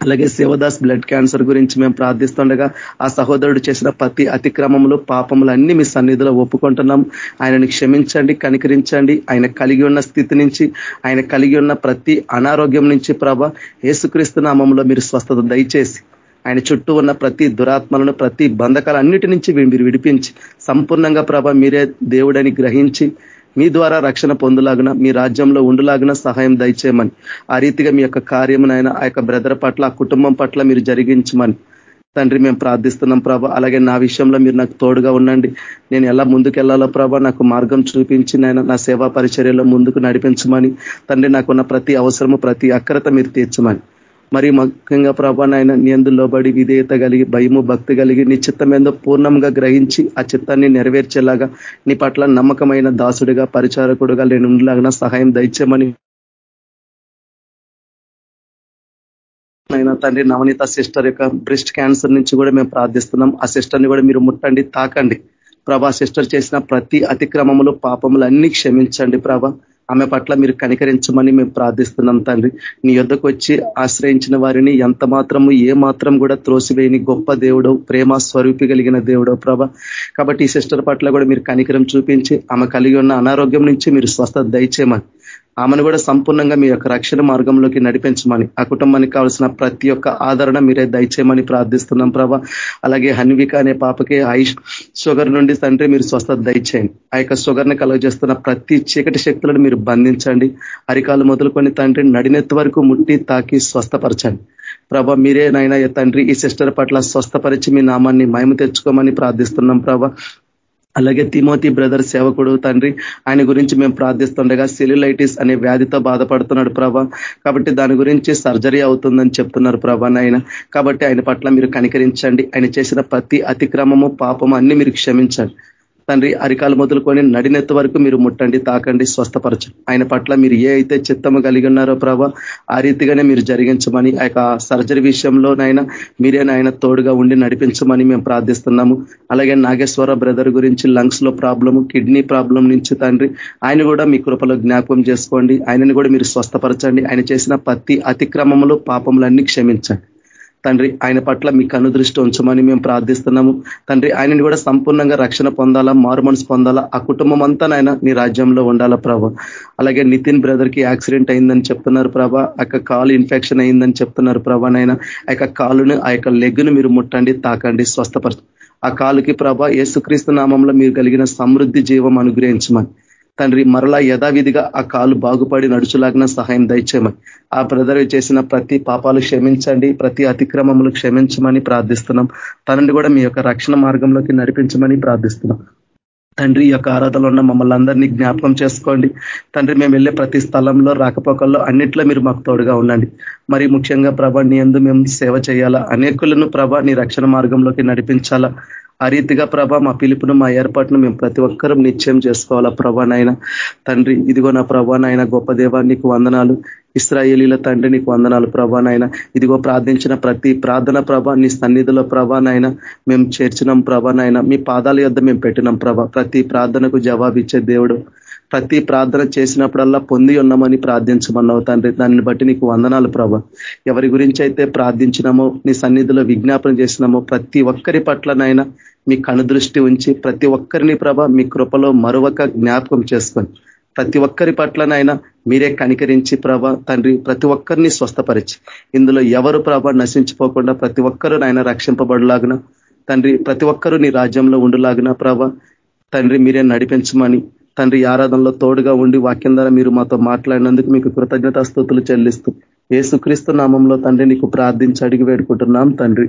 అలాగే శివదాస్ బ్లడ్ క్యాన్సర్ గురించి మేము ప్రార్థిస్తుండగా ఆ సహోదరుడు చేసిన ప్రతి అతిక్రమములు పాపములు మీ సన్నిధిలో ఒప్పుకుంటున్నాం. ఆయనని క్షమించండి కనికరించండి. ఆయన కలిగి ఉన్న స్థితి నుంచి ఆయన కలిగి ఉన్న ప్రతి అనారోగ్యం నుంచి ప్రభ ఏసుక్రీస్తు నామంలో మీరు స్వస్థత దయచేసి ఆయన చుట్టూ ఉన్న ప్రతి దురాత్మలను ప్రతి బంధకాలు అన్నిటి నుంచి మీరు విడిపించి సంపూర్ణంగా ప్రభ మీరే దేవుడని గ్రహించి మీ ద్వారా రక్షణ పొందులాగిన మీ రాజ్యంలో ఉండులాగిన సహాయం దయచేయమని ఆ రీతిగా మీ యొక్క కార్యమునైనా ఆ యొక్క బ్రదర్ పట్ల ఆ కుటుంబం పట్ల మీరు జరిగించమని తండ్రి మేము ప్రార్థిస్తున్నాం ప్రభ. అలాగే నా విషయంలో మీరు నాకు తోడుగా ఉండండి. నేను ఎలా ముందుకెళ్ళాలో ప్రభా ప్రభ నాకు మార్గం చూపించి నేను నా సేవా పరిచర్యలో ముందుకు నడిపించమని తండ్రి నాకున్న ప్రతి అవసరము ప్రతి అక్రత మీరు తీర్చమని మరి ముఖ్యంగా ప్రభా నాయన నీ లోబడి విధేయత కలిగి భయము భక్తి కలిగి నీ చిత్తం పూర్ణంగా గ్రహించి ఆ చిత్తాన్ని నెరవేర్చేలాగా నీ పట్ల నమ్మకమైన దాసుడిగా పరిచారకుడుగా నేను ఉండలాగిన సహాయం దయచేయమని తండ్రి నవనీత సిస్టర్ యొక్క బ్రెస్ట్ క్యాన్సర్ నుంచి కూడా మేము ప్రార్థిస్తున్నాం. ఆ సిస్టర్ని కూడా మీరు ముట్టండి తాకండి. ప్రభా సిస్టర్ చేసిన ప్రతి అతిక్రమములు పాపములు అన్ని క్షమించండి ప్రభా. ఆమె పట్ల మీరు కనికరించమని మేము ప్రార్థిస్తున్నాం తండ్రి. నీ యొద్దకు వచ్చి ఆశ్రయించిన వారిని ఎంత మాత్రము ఏ మాత్రం కూడా త్రోసివేయని గొప్ప దేవుడో ప్రేమ స్వరూపి కలిగిన దేవుడో ప్రభ. కాబట్టి ఈ సిస్టర్ పట్ల కూడా మీరు కనికరం చూపించి ఆమె కలిగి ఉన్న అనారోగ్యం నుంచి మీరు స్వస్థత దయచేయమని ఆమెను కూడా సంపూర్ణంగా మీ యొక్క రక్షణ మార్గంలోకి నడిపించమని ఆ కుటుంబానికి కావాల్సిన ప్రతి ఒక్క ఆదరణ మీరే దయచేయమని ప్రార్థిస్తున్నాం ప్రభా. అలాగే హన్విక అనే పాపకి ఐష్ షుగర్ నుండి తండ్రి మీరు స్వస్థత దయచేయండి. ఆ యొక్క షుగర్ని కలుగజేస్తున్న ప్రతి చీకటి శక్తులను మీరు బంధించండి. అరికాలు మొదలుకొని తండ్రి నడినెత్తి వరకు ముట్టి తాకి స్వస్థపరచండి. ప్రభా మీరే నాయన తండ్రి ఈ సిస్టర్ పట్ల స్వస్థపరిచి మీ నామాన్ని మయము తెచ్చుకోమని ప్రార్థిస్తున్నాం ప్రభా. అలాగే తిమోతి బ్రదర్ సేవకుడు తండ్రి ఆయన గురించి మేము ప్రార్థిస్తుండగా సెల్యులైటిస్ అనే వ్యాధితో బాధపడుతున్నాడు ప్రభా. కాబట్టి దాని గురించి సర్జరీ అవుతుందని చెప్తున్నారు ప్రభా నాయన. కాబట్టి ఆయన పట్ల మీరు కనికరించండి. ఆయన చేసిన ప్రతి అతిక్రమము పాపము అన్ని మీరు క్షమించండి. తండ్రి అరికాలు మొదలుకొని నడినెత్త వరకు మీరు ముట్టండి తాకండి స్వస్థపరచండి ఆయన పట్ల మీరు ఏ అయితే చిత్తము కలిగి ఉన్నారో ప్రభా ఆ రీతిగానే మీరు జరిగించమని ఆ యొక్క సర్జరీ విషయంలోనైనా మీరే ఆయన తోడుగా ఉండి నడిపించమని మేము ప్రార్థిస్తున్నాము. అలాగే నాగేశ్వర బ్రదర్ గురించి లంగ్స్లో ప్రాబ్లము కిడ్నీ ప్రాబ్లం నుంచి తండ్రి ఆయన కూడా మీ కృపలో జ్ఞాపకం చేసుకోండి. ఆయనని కూడా మీరు స్వస్థపరచండి. ఆయన చేసిన ప్రతి అతిక్రమములు పాపములన్నీ క్షమించండి. తండ్రి ఆయన పట్ల మీ కనుదృష్టి ఉంచమని మేము ప్రార్థిస్తున్నాము. తండ్రి ఆయనని కూడా సంపూర్ణంగా రక్షణ పొందాలా మారు మనసు పొందాలా ఆ కుటుంబం అంతా నాయన నీ రాజ్యంలో ఉండాలా ప్రభ. అలాగే నితిన్ బ్రదర్కి యాక్సిడెంట్ అయిందని చెప్తున్నారు ప్రభ ఆ కాలు ఇన్ఫెక్షన్ అయిందని చెప్తున్నారు ప్రభ నైనా ఆ యొక్క కాలును ఆ యొక్క లెగ్గును మీరు ముట్టండి తాకండి స్వస్థపరచండి ఆ కాలుకి ప్రభ యేసుక్రీస్తు నామంలో మీరు కలిగిన సమృద్ధి జీవం అనుగ్రహించమని. తండ్రి మరలా యథావిధిగా ఆ కాలు బాగుపడి నడుచులాగిన సహాయం దయచేయమని. ఆ బ్రదర్ చేసిన ప్రతి పాపాలు క్షమించండి ప్రతి అతిక్రమములు క్షమించమని ప్రార్థిస్తున్నాం. తనని కూడా మీ యొక్క రక్షణ మార్గంలోకి నడిపించమని ప్రార్థిస్తున్నాం. తండ్రి యొక్క ఆరాధనలో ఉన్న మమ్మల్ని అందరినీ జ్ఞాపకం చేసుకోండి. తండ్రి మేము వెళ్ళే ప్రతి స్థలంలో రాకపోకల్లో అన్నిట్లో మీరు మాకు తోడుగా ఉండండి. మరి ముఖ్యంగా ప్రభా నీ ఎందు మేము సేవ చేయాలా? అనేకులను ప్రభా నీ రక్షణ మార్గంలోకి నడిపించాలా? ఆ రీతిగా ప్రభ మా పిలుపును మా ఏర్పాటును మేము ప్రతి ఒక్కరూ నిశ్చయం చేసుకోవాలా ప్రభా నాయన? తండ్రి ఇదిగో నా ప్రభా నాయన గొప్ప దేవా నీకు వందనాలు. ఇస్రాయేలీల తండ్రి నీకు వందనాలు ప్రభా నాయన. ఇదిగో ప్రార్థించిన ప్రతి ప్రార్థన ప్రభ నీ సన్నిధిలో ప్రభా నాయన. మేము చేర్చినాం ప్రభా నాయన. మీ పాదాల యొద్ మేము పెట్టినాం ప్రభ. ప్రతి ప్రార్థనకు జవాబిచ్చే దేవుడు. ప్రతి ప్రార్థన చేసినప్పుడల్లా పొంది ఉన్నామని ప్రార్థించమన్నావు తండ్రి. దాన్ని బట్టి నీకు వందనాలు ప్రభ. ఎవరి గురించి అయితే ప్రార్థించినామో నీ సన్నిధిలో విజ్ఞాపన చేసినామో ప్రతి ఒక్కరి పట్లనైనా మీ కనుదృష్టి ఉంచి ప్రతి ఒక్కరిని ప్రభ మీ కృపలో మరొక జ్ఞాపకం చేసుకొని ప్రతి ఒక్కరి పట్లనైనా మీరే కనికరించి ప్రభ తండ్రి ప్రతి ఒక్కరిని స్వస్థపరిచి. ఇందులో ఎవరు ప్రభ నశించిపోకుండా ప్రతి ఒక్కరు నాయన రక్షింపబడలాగిన తండ్రి ప్రతి ఒక్కరూ నీ రాజ్యంలో ఉండులాగిన ప్రభ తండ్రి మీరే నడిపించమని తండ్రి ఆరాధనలో తోడుగా ఉండి వాక్యం ద్వారా మీరు మాతో మాట్లాడినందుకు మీకు కృతజ్ఞత స్థుతులు చెల్లిస్తూ ఏసుక్రీస్తు నామంలో తండ్రి నీకు ప్రార్థించి అడిగి వేడుకుంటున్నాం తండ్రి.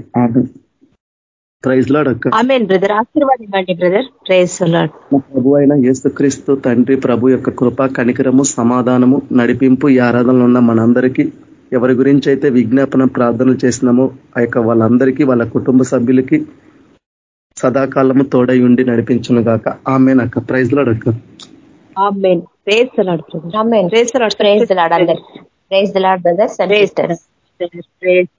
ప్రైజ్ లాడ్ అక్క. బ్రదర్ ఆశీర్వాదం బ్రదర్ ప్రైజ్ లాడ్ ప్రభు అయిన యేసుక్రీస్తు తండ్రి ప్రభు యొక్క కృప కనికరము సమాధానము నడిపింపు ఈ ఆరాధనలో ఉన్న మనందరికీ ఎవరి గురించి అయితే విజ్ఞాపన ప్రార్థనలు చేసినామో ఆ యొక్క వాళ్ళందరికీ వాళ్ళ కుటుంబ సభ్యులకి సదాకాలము తోడై ఉండి నడిపించును గాక. ఆమె నాకు praise lord praise lord praise lord అందరు ప్రైజ్ లాడ్ ప్రేజ్